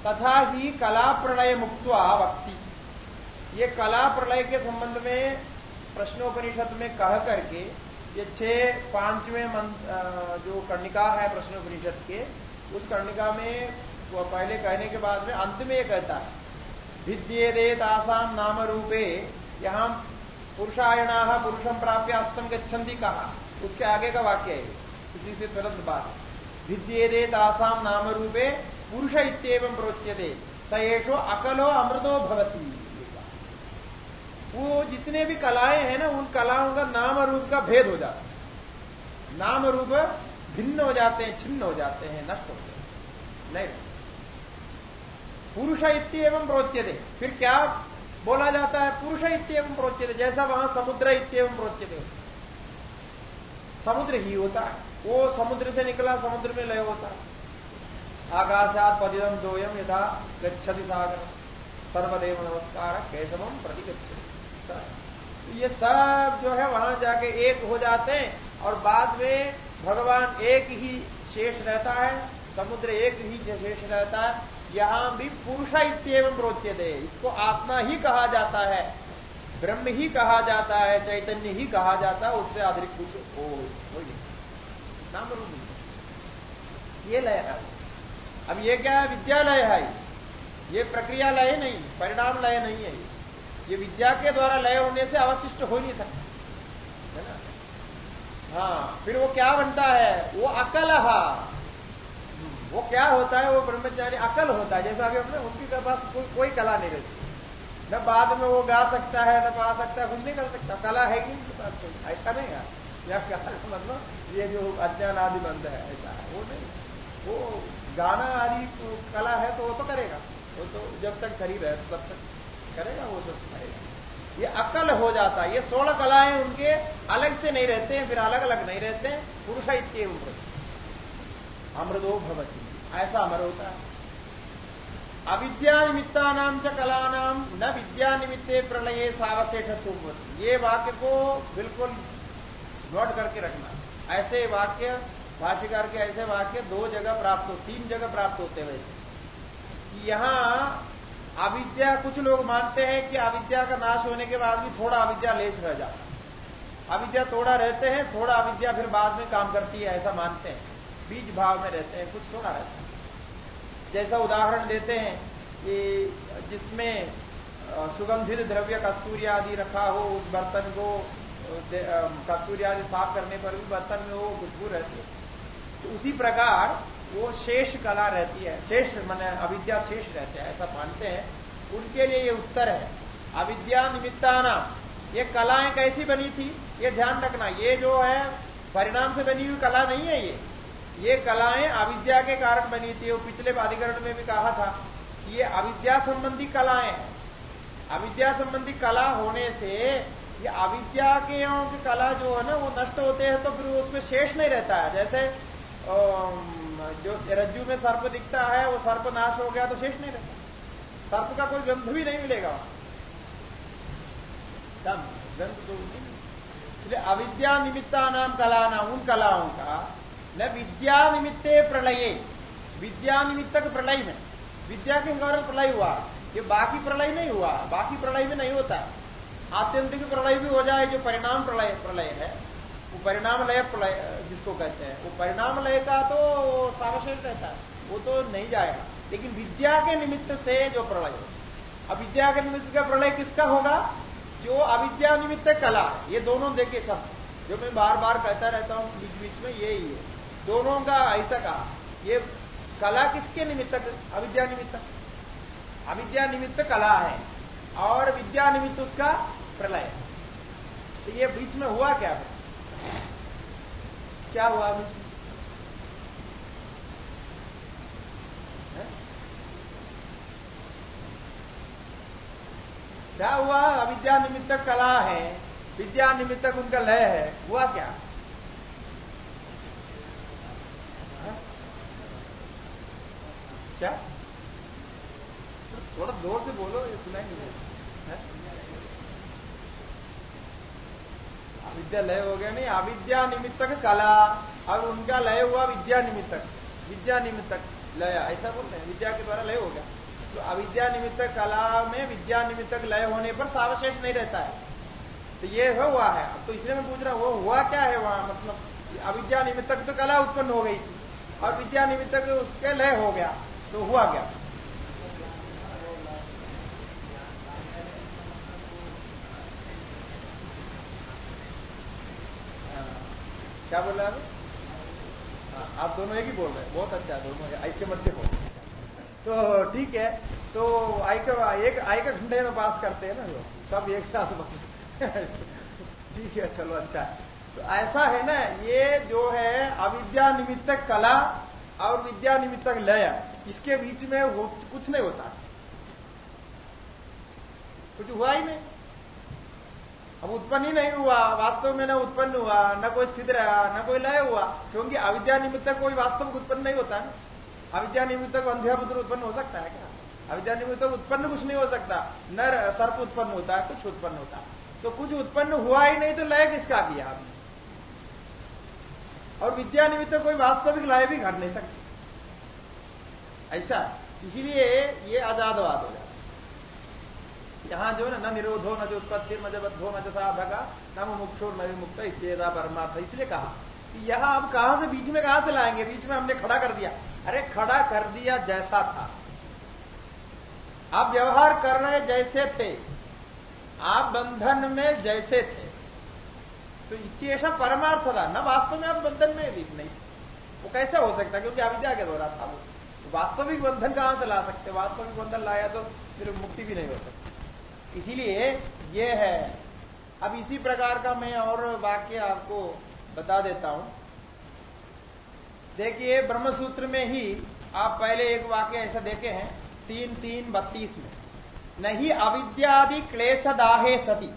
Speaker 1: तथा ही कला प्रलय मुक्त वक्ति। ये कला प्रलय के संबंध में प्रश्नोपनिषद में कह करके, ये छह पाँचवें जो कर्णिका है प्रश्नोपनिषद के, उस कर्णिका में वो पहले कहने के बाद में अंत में ये कहता है विद्ये दे तासाम नाम रूपे यहाँ पुरुषायणा पुरुषम प्राप्य अस्तम गच्छन्ति कहा? उसके आगे का वाक्य है। इसी से तुरंत बात विद्ये दे तासाम नाम रूपे पुरुष इतम प्रोच्यते। सयेशो अकलो अमृतो भवती। वो जितने भी कलाएँ हैं ना, उन कलाओं का नाम रूप का भेद हो जाता है। नाम रूप भिन्न हो जाते हैं, छिन्न हो जाते हैं, नष्ट होते हैं। नहीं। पुरुष इतम प्रोच्यते। फिर क्या बोला जाता है? पुरुष इतम प्रोच्यते। जैसा वहाँ समुद्र इतम प्रोच्यते। समुद्र ही होता है। वो समुद्र से निकला, समुद्र में लय होता है। आकाशात पदिदम दोयम यथा गच्छति सागर। सर्वदेव नमस्कार कैसवम प्रतिगछति ये सब जो है, वहाँ जाके एक हो जाते हैं और बाद में भगवान एक ही शेष रहता है, समुद्र एक ही शेष रहता है। यहाँ भी पुरुष इतम प्रोच्य दे इसको आत्मा ही कहा जाता है, ब्रह्म ही कहा जाता है, चैतन्य ही कहा जाता है, उससे अतिरिक्त कुछ हो नाम ये लय है। अब ये क्या है विद्यालय है? ये प्रक्रिया लय नहीं, परिणाम लय नहीं है। ये विद्या के द्वारा लय होने से अवशिष्ट हो नहीं सकता। है ना? हाँ फिर वो क्या बनता है? वो अकल वो क्या होता है? वो ब्रह्मचारी अकल होता है। जैसा अभी अपने उनके पास कोई कोई कला नहीं रहती। न बाद में वो गा सकता है, न पा सकता है, कुछ नहीं कर सकता। कला है कि उनके पास कोई? ऐसा नहीं है। या क्या मतलब? ये जो अज्ञान आदि बंद है, ऐसा है। वो नहीं। वो गाना आदि कला है तो वो तो करेगा। वो तो जब तक शरीर है, तब तक करेगा, वो सब करेगा। ये अकल हो जाता है। ये सोलह कलाएँ उनके अलग से नहीं रहते हैं, फिर अलग अलग नहीं रहते हैं। पुरुष इतने उनको अमृतो भवती। ऐसा अमर होता है। अविद्या निमित्ता नाम च कला नाम न विद्या निमित्ते प्रलय सावशेष ये वाक्य को बिल्कुल नोट करके रखना। ऐसे वाक्य भाष्यकार के ऐसे वाक्य दो जगह प्राप्त हो, तीन जगह प्राप्त होते हैं वैसे। यहाँ अविद्या, कुछ लोग मानते हैं कि अविद्या का नाश होने के बाद भी थोड़ा अविद्या लेस रह जाता अविद्या थोड़ा रहते हैं, थोड़ा अविद्या फिर बाद में काम करती है, ऐसा मानते हैं। बीज भाव में रहते हैं, कुछ थोड़ा रहता है। जैसा उदाहरण देते हैं कि जिसमें सुगंधित द्रव्य कस्तूरी आदि रखा हो, उस बर्तन को कस्तूरी आदि साफ़ करने पर भी बर्तन में वो खुशबू रहती है। तो उसी प्रकार वो शेष कला रहती है, शेष मैंने अविद्या शेष रहते हैं, ऐसा मानते हैं। उनके लिए ये उत्तर है, अविद्या निमित्ताना ये कलाएँ कैसी बनी थी? ये ध्यान रखना, ये जो है, परिणाम से बनी हुई कला नहीं है ये। ये कलाएँ अविद्या के कारण बनी थी, वो पिछले अधिकरण में भी कहा था कि ये अविद्या संबंधी कलाएँ हैं। अविद्या संबंधी कला होने से ये अविद्या के कला जो है ना, वो नष्ट होते हैं तो फिर उसमें शेष नहीं रहता है। जैसे जो रज्जु में सर्प दिखता है, वो सर्प नाश हो गया तो शेष नहीं रहता। सर्प का कोई गंध भी नहीं मिलेगा। वहाँ गंध तो इसलिए अविद्या निमित्ता नाम कला नाम उन कलाओं का, न विद्या निमित्ते प्रलय। विद्या निमित्तक प्रलय में विद्या के कारण प्रलय हुआ। ये बाकी प्रलय नहीं हुआ। बाकी प्रलय में नहीं होता। आत्यंतिक प्रलय भी हो जाए, जो परिणाम प्रलय प्रलय है। वो परिणाम लय जिसको कहते हैं। वो परिणाम लय का तो सावशेष रहता है। वो तो नहीं जाएगा। लेकिन विद्या के निमित्त से जो प्रलय हो अविद्या के निमित्त का प्रलय किसका होगा? जो अविद्या निमित्त कला है। ये दोनों देखे सब। जो मैं बार बार कहता रहता हूँ बीच बीच में यही है दोनों का ऐसा कहा। ये कला किसके निमित्त, अविद्या निमित्त? अविद्या निमित्त कला है। और विद्या निमित्त उसका प्रलय तो ये बीच में हुआ क्या? है क्या हुआ अभी? क्या हुआ? अविद्या निमित्त कला है। विद्या निमित्त उनका लय है। हुआ क्या? क्या? थोड़ा ज़ोर से बोलो, ये सुनाई नहीं अविद्या लय हो गया, नहीं, अविद्या निमित्तक कला। अब उनका लय हुआ विद्या निमित्तक। विद्या निमित्तक लय, ऐसा बोलते हैं, विद्या के द्वारा लय हो गया। तो अविद्या निमित्त कला में विद्या निमित्तक लय होने पर सावशेष नहीं रहता है। तो ये हुआ है। तो इसलिए मैं पूछ रहा हूँ, वो हुआ क्या है वहाँ? मतलब अविद्या निमित्तक तो कला उत्पन्न हो गई थी, और विद्या निमित्तक उसके लय हो गया तो हुआ क्या? क्या बोल रहे हैं आप? दोनों एक ही बोल रहे हैं। बहुत अच्छा दोनों ऐक्य मध्य हो। तो ठीक है तो आई का, एक, आई का घंटे में पास करते हैं ना लोग सब एक साथ ठीक है, चलो अच्छा। तो ऐसा है ना, ये जो है अविद्या निमित्त कला और विद्या निमित्त लय, इसके बीच में कुछ नहीं होता। कुछ हुआ ही नहीं। अब उत्पन्न ही नहीं हुआ, वास्तव में न उत्पन्न हुआ, न कोई स्थित रहा, न कोई लय हुआ, क्योंकि अविद्या निमित्त कोई वास्तव उत्पन्न नहीं होता है अविद्या निमित्त अंध्यापुत्र उत्पन्न हो सकता है क्या? अविद्या निमित्त उत्पन्न कुछ नहीं हो सकता। न सर्प उत्पन्न होता है कुछ उत्पन्न होता। तो कुछ उत्पन्न हुआ ही नहीं तो लय किसका किया आपने? और विद्या निमित्त कोई वास्तविक लय भी घट नहीं सकती। ऐसा, इसीलिए ये आजादवाद हो जाता यहाँ जो है न निरोधो, न जो उत्पत्ति, न जबद्धो न साधका, न मुक्षो न विमुक्त इतना परमार्थ इसलिए कहा, कि यहाँ आप कहाँ से, बीच में कहाँ से लाएँगे? बीच में हमने खड़ा कर दिया। अरे, खड़ा कर दिया जैसा था। आप व्यवहार कर रहे जैसे थे। आप बंधन में जैसे थे। तो इतना परमार्थ था। न वास्तव में आप बंधन में भी नहीं। वो कैसे हो सकता? क्योंकि अविद्या के द्वारा था वो। वास्तविक बंधन कहाँ से ला सकते? वास्तविक बंधन लाया तो फिर मुक्ति भी नहीं हो सकती। इसीलिए ये है। अब इसी प्रकार का मैं और वाक्य आपको बता देता हूँ। देखिए, ब्रह्मसूत्र में ही आप पहले एक वाक्य ऐसा देखे हैं, तीन तीन, बत्तीस में। नहीं, अविद्यादि क्लेश दाहे सती।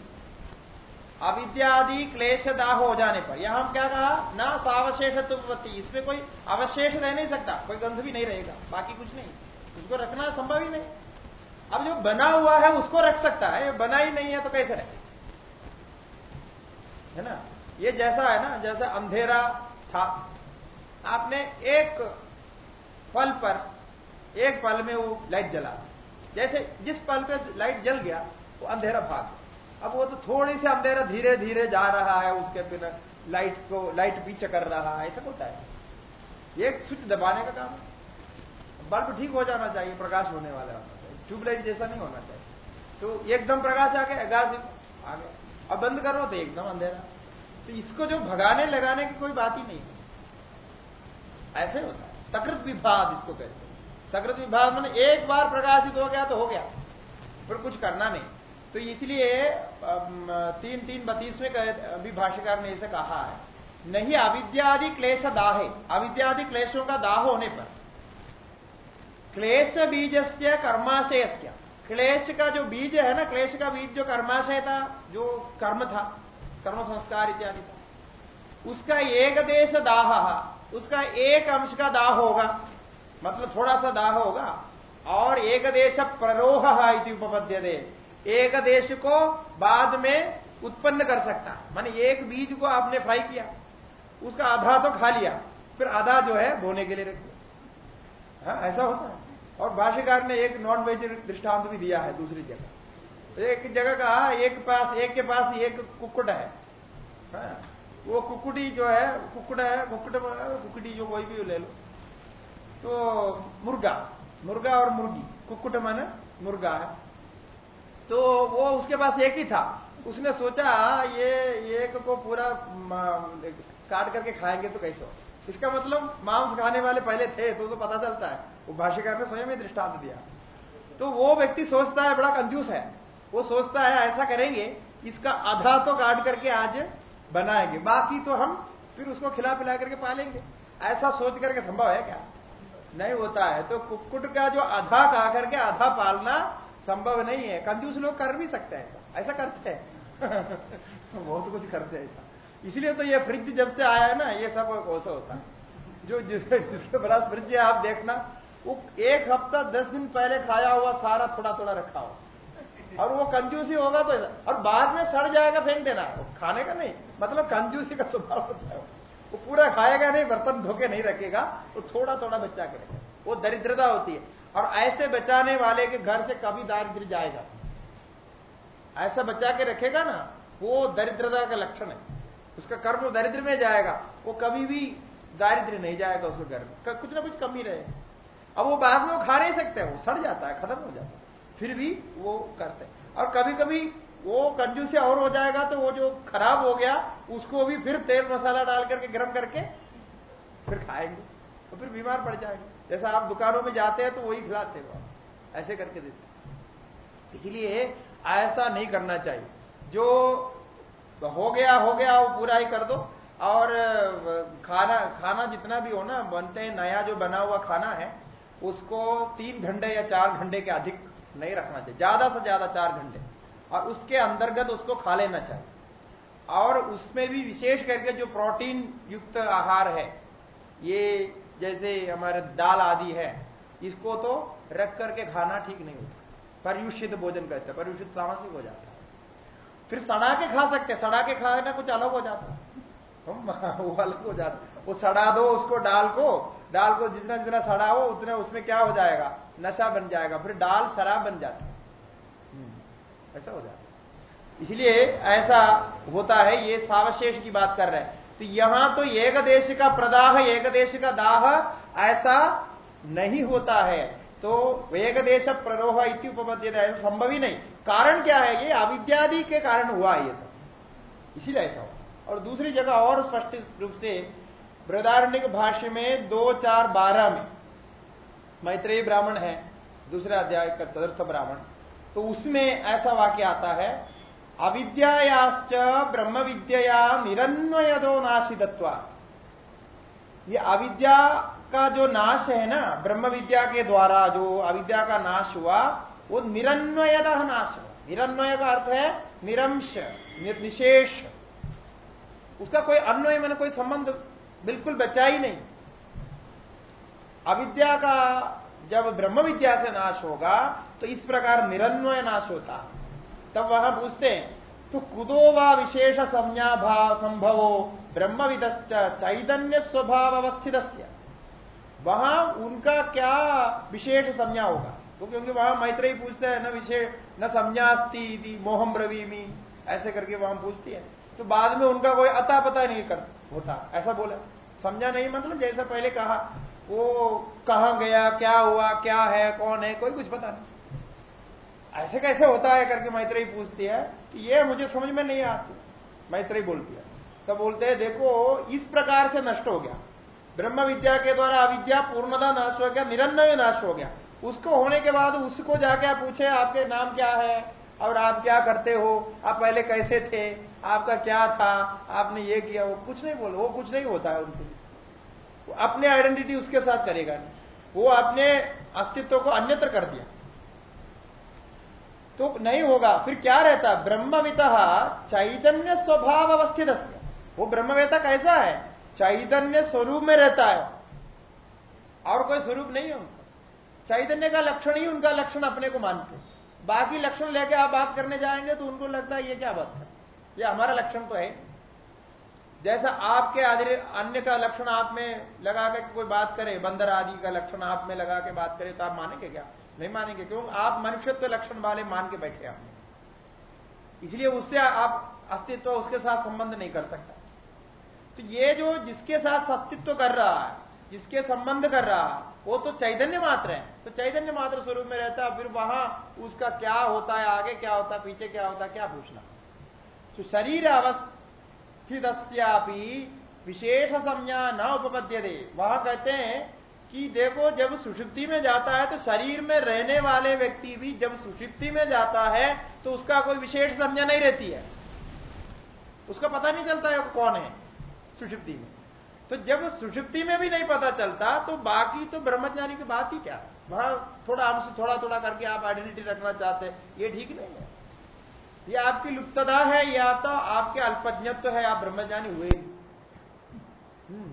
Speaker 1: अविद्यादि क्लेश दाह हो जाने पर, यह हम क्या कहा? ना सावशेष तुमवती इसमें कोई अवशेष रह नहीं सकता, कोई गंध भी नहीं रहेगा, बाकी कुछ नहीं। उसको रखना संभव ही नहीं। अब जो बना हुआ है उसको रख सकता है। ये बना ही नहीं है तो कैसे रहे है ना? ये जैसा है ना, जैसा अंधेरा था। आपने एक पल पर, एक पल में वो लाइट जला। जैसे जिस पल पे लाइट जल गया, वो अंधेरा भाग अब वो तो थोड़ी सी अंधेरा धीरे धीरे जा रहा है, उसके बिना लाइट को, लाइट पीछे कर रहा है, ऐसा होता है। एक स्विच दबाने का काम बल्ब ठीक हो जाना चाहिए, प्रकाश होने वाला होता ट्यूबलाइट जैसा नहीं होना चाहिए। तो एकदम प्रकाश आ गया गाज आ गया। अब बंद करो तो एकदम अंधेरा। तो इसको जो भगाने लगाने की कोई बात ही नहीं है। ऐसे होता है। सकृत विभाग इसको कहते हैं। सकृत विभाग मैंने एक बार प्रकाशित हो गया तो हो गया। पर कुछ करना नहीं। तो इसलिए तीन तीन बत्तीस में अभी भाष्यकार ने इसे कहा है। नहीं, अविद्यादि क्लेश दाहे। अविद्यादि क्लेशों का दाह होने पर। क्लेश बीज से कर्माशय क्लेश का जो बीज है ना क्लेश का बीज जो कर्माशय था, जो कर्म था कर्म संस्कार इत्यादि था, उसका एक देश दाह, उसका एक अंश का दाह होगा। मतलब थोड़ा सा दाह होगा। और एक देश प्ररोह इति उपपद्य दे एक देश को बाद में उत्पन्न कर सकता। माने एक बीज को आपने फ्राई किया, उसका आधा तो खा लिया, फिर आधा जो है बोने के लिए रख हाँ, ऐसा होता है। और भाष्यकार ने एक नॉन वेज दृष्टांत भी दिया है दूसरी जगह। एक जगह कहा एक पास एक के पास एक कुकुट है। हाँ, वो कुकुटी जो है कुकुट है कुकुट कुकुटी जो कोई भी ले लो। तो मुर्गा मुर्गा और मुर्गी कुकुट माने मुर्गा है। तो वो उसके पास एक ही था। उसने सोचा ये एक को पूरा काट करके खाएँगे तो कैसे हो इसका मतलब मांस खाने वाले पहले थे तो तो पता चलता है। वो भाष्यकार ने स्वयं ही दृष्टांत दिया। तो वो व्यक्ति सोचता है, बड़ा कंजूस है। वो सोचता है, ऐसा करेंगे इसका आधा तो काट करके आज बनाएँगे, बाकी तो हम फिर उसको खिला पिला करके पालेंगे। ऐसा सोच करके संभव है क्या? नहीं होता है। तो कुक्कुट का जो आधा खा करके आधा पालना संभव नहीं है। कंजूस लोग कर भी सकते हैं ऐसा। ऐसा करते हैं। बहुत कुछ करते हैं ऐसा। इसलिए तो ये फ्रिज जब से आया है ना, ये सब कोसा होता है। जो जिसके जिसके बड़ा फ्रिज है, आप देखना, वो एक हफ़्ता दस दिन पहले खाया हुआ, सारा थोड़ा थोड़ा रखा हो और वो कंजूसी होगा तो और बाद में सड़ जाएगा फेंक देना। खाने का नहीं मतलब कंजूसी का स्वभाव होता है। वो पूरा खाएगा नहीं, बर्तन धोके नहीं रखेगा, वो थोड़ा थोड़ा बच्चा के रखेगा। वो दरिद्रता होती है। और ऐसे बचाने वाले के घर से कभी दारिद्र जाएगा। ऐसा बचा के रखेगा ना, वो दरिद्रता का लक्षण है। उसका कर्म दरिद्र में जाएगा, वो कभी भी दारिद्र नहीं जाएगा उसके घर में। कुछ ना कुछ कमी रहे। अब वो बाद में वो खा नहीं सकते, वो सड़ जाता है, खत्म हो जाता है। फिर भी वो करते हैं। और कभी कभी वो कंजू से और हो जाएगा तो वो जो खराब हो गया, उसको भी फिर तेल मसाला डाल करके, गर्म करके फिर खाएँगे तो फिर बीमार पड़ जाएँगे। जैसा आप दुकानों में जाते हैं तो वही खिलाते हो ऐसे करके देते इसलिए ऐसा नहीं करना चाहिए। जो तो हो गया हो गया, वो पूरा ही कर दो। और खाना खाना जितना भी हो ना, बनते हैं, नया जो बना हुआ खाना है, उसको तीन घंटे या चार घंटे के अधिक नहीं रखना चाहिए। ज़्यादा से ज़्यादा चार घंटे। और उसके अंतर्गत उसको खा लेना चाहिए। और उसमें भी विशेष करके जो प्रोटीन युक्त आहार है, ये जैसे हमारे दाल आदि है, इसको तो रख करके खाना ठीक नहीं होता। पर्युषित भोजन कहते हैं। पर्युषित तामसिक हो जाता है। फिर सड़ा के खा सकते सड़ा के खाना कुछ अलग हो जाता। वो अलग हो जाता। वो सड़ा दो उसको डाल को डाल को जितना जितना सड़ा हो उतने उसमें क्या हो जाएगा? नशा बन जाएगा। फिर डाल शराब बन जाती। हम्म, ऐसा हो जाता। इसलिए ऐसा होता है ये सावशेष की बात कर रहे हैं। तो यहाँ तो एक देश का प्रदाह एक देश का दाह ऐसा नहीं होता है। तो एक देश प्ररोह इति उपपद्य ऐसा संभव ही नहीं। कारण क्या है? ये अविद्यादि के कारण हुआ ये सब। इसीलिए ऐसा हुआ। और दूसरी जगह और स्पष्ट रूप से बृदारण्य भाष्य में दो, चार, बारह में मैत्रेय ब्राह्मण है, दूसरे अध्याय का चतुर्थ ब्राह्मण तो उसमें ऐसा वाक्य आता है, अविद्यायाश्च ब्रह्म विद्या निरन्वय दो नाशिदत्वा ये अविद्या का जो नाश है ना ब्रह्म विद्या के द्वारा जो अविद्या का नाश हुआ वो निरन्वयद नाश। निरन्वय का अर्थ है निरंश निशेष। उसका कोई अन्वय मैंने कोई संबंध बिल्कुल बचा ही नहीं। अविद्या का जब ब्रह्म विद्या से नाश होगा तो इस प्रकार निरन्वय नाश होता। तब वह पूछते हैं तो कुदो व विशेष संज्ञा भाव संभवो? ब्रह्मविद चैतन्य स्वभाव अवस्थित वहाँ उनका क्या विशेष संज्ञा होगा? तो क्योंकि वहाँ मैत्री पूछते हैं, न विषय, न संज्ञास्ती मोहम रवीमी ऐसे करके वहाँ पूछती है। तो बाद में उनका कोई अता पता नहीं कर, होता। ऐसा बोला। समझा नहीं? मतलब जैसा पहले कहा, वो कहा गया, क्या हुआ, क्या है, कौन है, कोई कुछ पता नहीं। ऐसे कैसे होता है करके मैत्री पूछती है कि ये मुझे समझ में नहीं आती। मैत्री बोलती है। तो बोलते हैं, देखो, इस प्रकार से नष्ट हो गया। ब्रह्म विद्या के द्वारा अविद्या पूर्णता नाश हो गया, निरन्वय नाश हो गया। उसको होने के बाद उसको जाके आप पूछे, आपके नाम क्या है? और आप क्या करते हो? आप पहले कैसे थे? आपका क्या था? आपने ये किया? वो कुछ नहीं बोलो, वो कुछ नहीं होता है उनके अपने आइडेंटिटी उसके साथ करेगा नहीं। वो अपने अस्तित्व को अन्यत्र कर दिया। तो नहीं होगा। फिर क्या रहता? ब्रह्मवित चैतन्य स्वभाव अवस्थित वो ब्रह्मवेता कैसा है? चैतन्य स्वरूप में रहता है। और कोई स्वरूप नहीं है चैतन्य का लक्षण ही उनका लक्षण अपने को मानते बाकी लक्षण लेके आप बात करने जाएँगे तो उनको लगता है ये क्या बात है? ये हमारा लक्षण तो है जैसा आपके आदि अन्य का लक्षण आप में लगा के कोई बात करे, बंदर आदि का लक्षण आप में लगा के बात करे तो आप मानेंगे क्या? नहीं मानेंगे, क्यों? आप मनुष्यत्व लक्षण वाले मान के बैठे आपने। इसलिए उससे आप अस्तित्व उसके साथ संबंध नहीं कर सकता। तो ये जो जिसके साथ अस्तित्व कर रहा है, जिसके संबंध कर रहा है वो तो चैतन्य मात्र है। तो चैतन्य मात्र स्वरूप में रहता है, फिर वहाँ उसका क्या होता है, आगे क्या होता है, पीछे क्या होता है, क्या पूछना। तो शरीर अवस्थित विशेष संज्ञा न उपपद्य दे वहाँ कहते हैं कि देखो, जब सुषुप्ति में जाता है तो शरीर में रहने वाले व्यक्ति भी जब सुषुप्ति में जाता है तो उसका कोई विशेष संज्ञा नहीं रहती है। उसका पता नहीं चलता है कौन है सुषुप्ति में। तो जब सुषुप्ति में भी नहीं पता चलता तो बाकी तो ब्रह्मज्ञानी की बात ही क्या वहाँ थोड़ा हमसे थोड़ा थोड़ा करके आप आइडेंटिटी रखना चाहते हैं, ये ठीक नहीं है। ये आपकी लुप्तता है, या तो आपके अल्पज्ञत्व है, आप ब्रह्मज्ञानी हुए हम्म।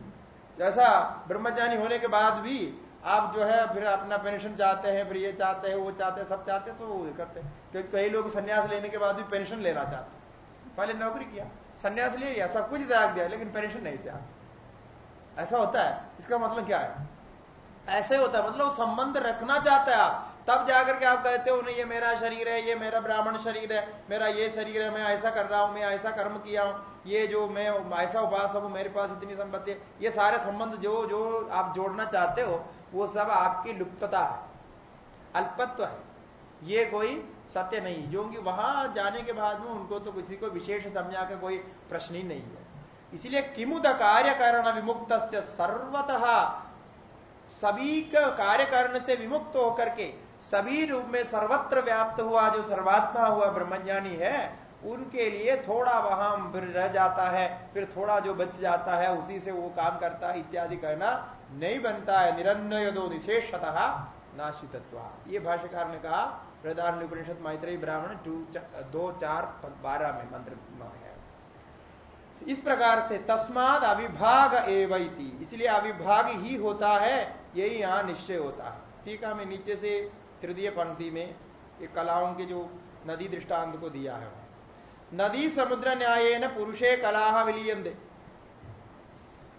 Speaker 1: जैसा ब्रह्मज्ञानी होने के बाद भी आप जो है, फिर अपना पेंशन चाहते हैं, फिर ये चाहते हैं, वो चाहते हैं, सब चाहते हैं तो वो करते हैं। क्योंकि कई लोग संन्यास लेने के बाद भी पेंशन लेना चाहते पहले नौकरी किया, संन्यास ले लिया, सब कुछ त्याग दिया, लेकिन पेंशन नहीं त्याग। ऐसा होता है। इसका मतलब क्या है? ऐसे होता है। मतलब संबंध रखना चाहता है आप। तब जाकर के आप कहते हो, नहीं, ये मेरा शरीर है, ये मेरा ब्राह्मण शरीर है, मेरा ये शरीर है, मैं ऐसा कर रहा हूँ, मैं ऐसा कर्म किया हूँ, ये जो मैं, ऐसा उपास हूँ मेरे पास इतनी संपत्ति है। ये सारे संबंध जो जो आप जोड़ना चाहते हो, वो सब आपकी लुप्तता है। अल्पत्व है। ये कोई सत्य नहीं जो कि वहाँ जाने के बाद में उनको तो किसी को विशेष समझा के कोई प्रश्न ही नहीं है। इसलिए किमुद कार्य कारण विमुक्त सर्वतः सभी कार्य कारण से विमुक्त होकर के सभी रूप में सर्वत्र व्याप्त हुआ, जो सर्वात्मा हुआ, ब्रह्मज्ञानी है, उनके लिए थोड़ा वहाँ फिर रह जाता है, फिर थोड़ा जो बच जाता है, उसी से वो काम करता है, इत्यादि करना नहीं बनता है। निरन्वय दो निशेषतः नाशितत्व। ये भाष्यकार ने कहा, प्रधान उपनिषद मैत्री ब्राह्मण टू दो चार, बारह में मंत्र है। इस प्रकार से तस्माद अविभाग एवं इसलिए अविभाग ही होता है, यही यहाँ निश्चय होता है। ठीक है मैं नीचे से तृतीय पंक्ति में ये कलाओं के जो नदी दृष्टांत को दिया है। नदी समुद्र न्याय न पुरुषे कला विलीयम दे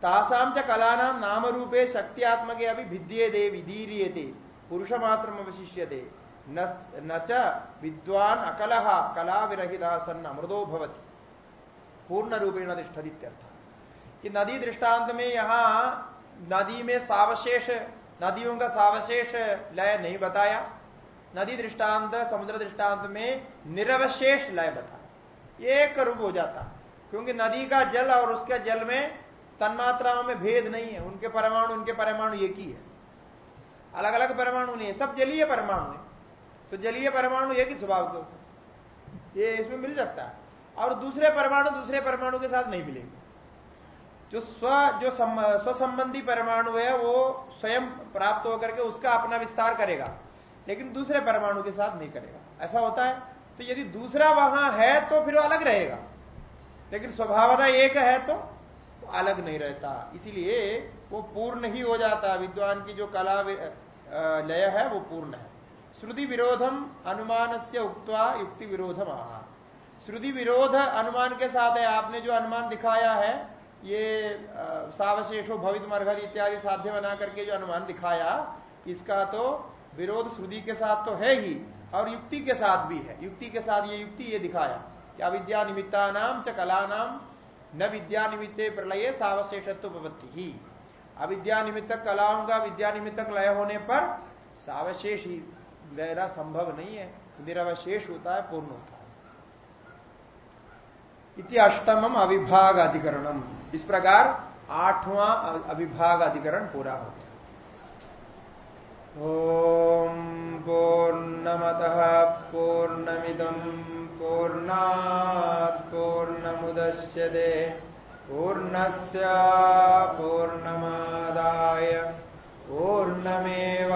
Speaker 1: तासाम च कलानाम नाम रूपे शक्तियात्मके अभी भिद्ये दे विदीरिये पुरुष मात्र अवशिष्य दे न च विद्वान अकल कला विरहिता सन अमृदो भवती। पूर्ण रूपेण तिष्ठदित्यर्थ। कि नदी दृष्टांत में यहाँ नदी में सावशेष, नदियों का सावशेष लय नहीं बताया। नदी दृष्टांत समुद्र दृष्टांत में निरवशेष लय बताया। एक रूप हो जाता। क्योंकि नदी का जल और उसके जल में तन्मात्राओं में भेद नहीं है। उनके परमाणु उनके परमाणु एक ही है। अलग अलग परमाणु नहीं है। सब जलीय परमाणु है। तो जलीय परमाणु एक ही स्वभाव के ये इसमें मिल सकता है। और दूसरे परमाणु दूसरे परमाणु के साथ नहीं मिलेंगे। जो स्व, जो स्वसंबंधी परमाणु है, वो स्वयं प्राप्त होकर के उसका अपना विस्तार करेगा, लेकिन दूसरे परमाणु के साथ नहीं करेगा। ऐसा होता है? तो यदि दूसरा वहाँ है तो फिर वो अलग रहेगा। लेकिन स्वभावता एक है तो अलग नहीं रहता। इसीलिए वो पूर्ण ही हो जाता। विद्वान की जो कला लय है, वो पूर्ण है। श्रुति विरोधम अनुमान से उक्वा युक्ति विरोधम। आहा श्रुति विरोध अनुमान के साथ है। आपने जो अनुमान दिखाया है, ये सावशेषो भवित मरघद इत्यादि साध्य बना करके जो अनुमान दिखाया, इसका तो विरोध श्रुति के साथ तो है ही, और युक्ति के साथ भी है। युक्ति के साथ ये युक्ति ये दिखाया, कि अविद्या निमित्ता नाम च कला नाम न विद्या निमित्ते प्रलय सावशेषत्व उपपत्ति ही। अविद्या निमित्त कलाओं का विद्या निमित्तक लय होने पर सावशेष ही रहना संभव नहीं है। निरवशेष होता है, पूर्ण होता है। इति अष्टमम अविभाग अधिकरणम इस प्रकार आठवां अविभाग अधिकरण पूरा हो गया। ओम पूर्णमत पूर्णमिदम पूर्णा पूर्णमुदश्यते पूर्णस्य पूर्णमादाय पूर्णमेवावशिष्यते।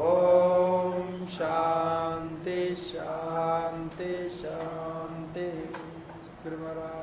Speaker 1: ओम शांति शांति शांति। गुरु महाराज।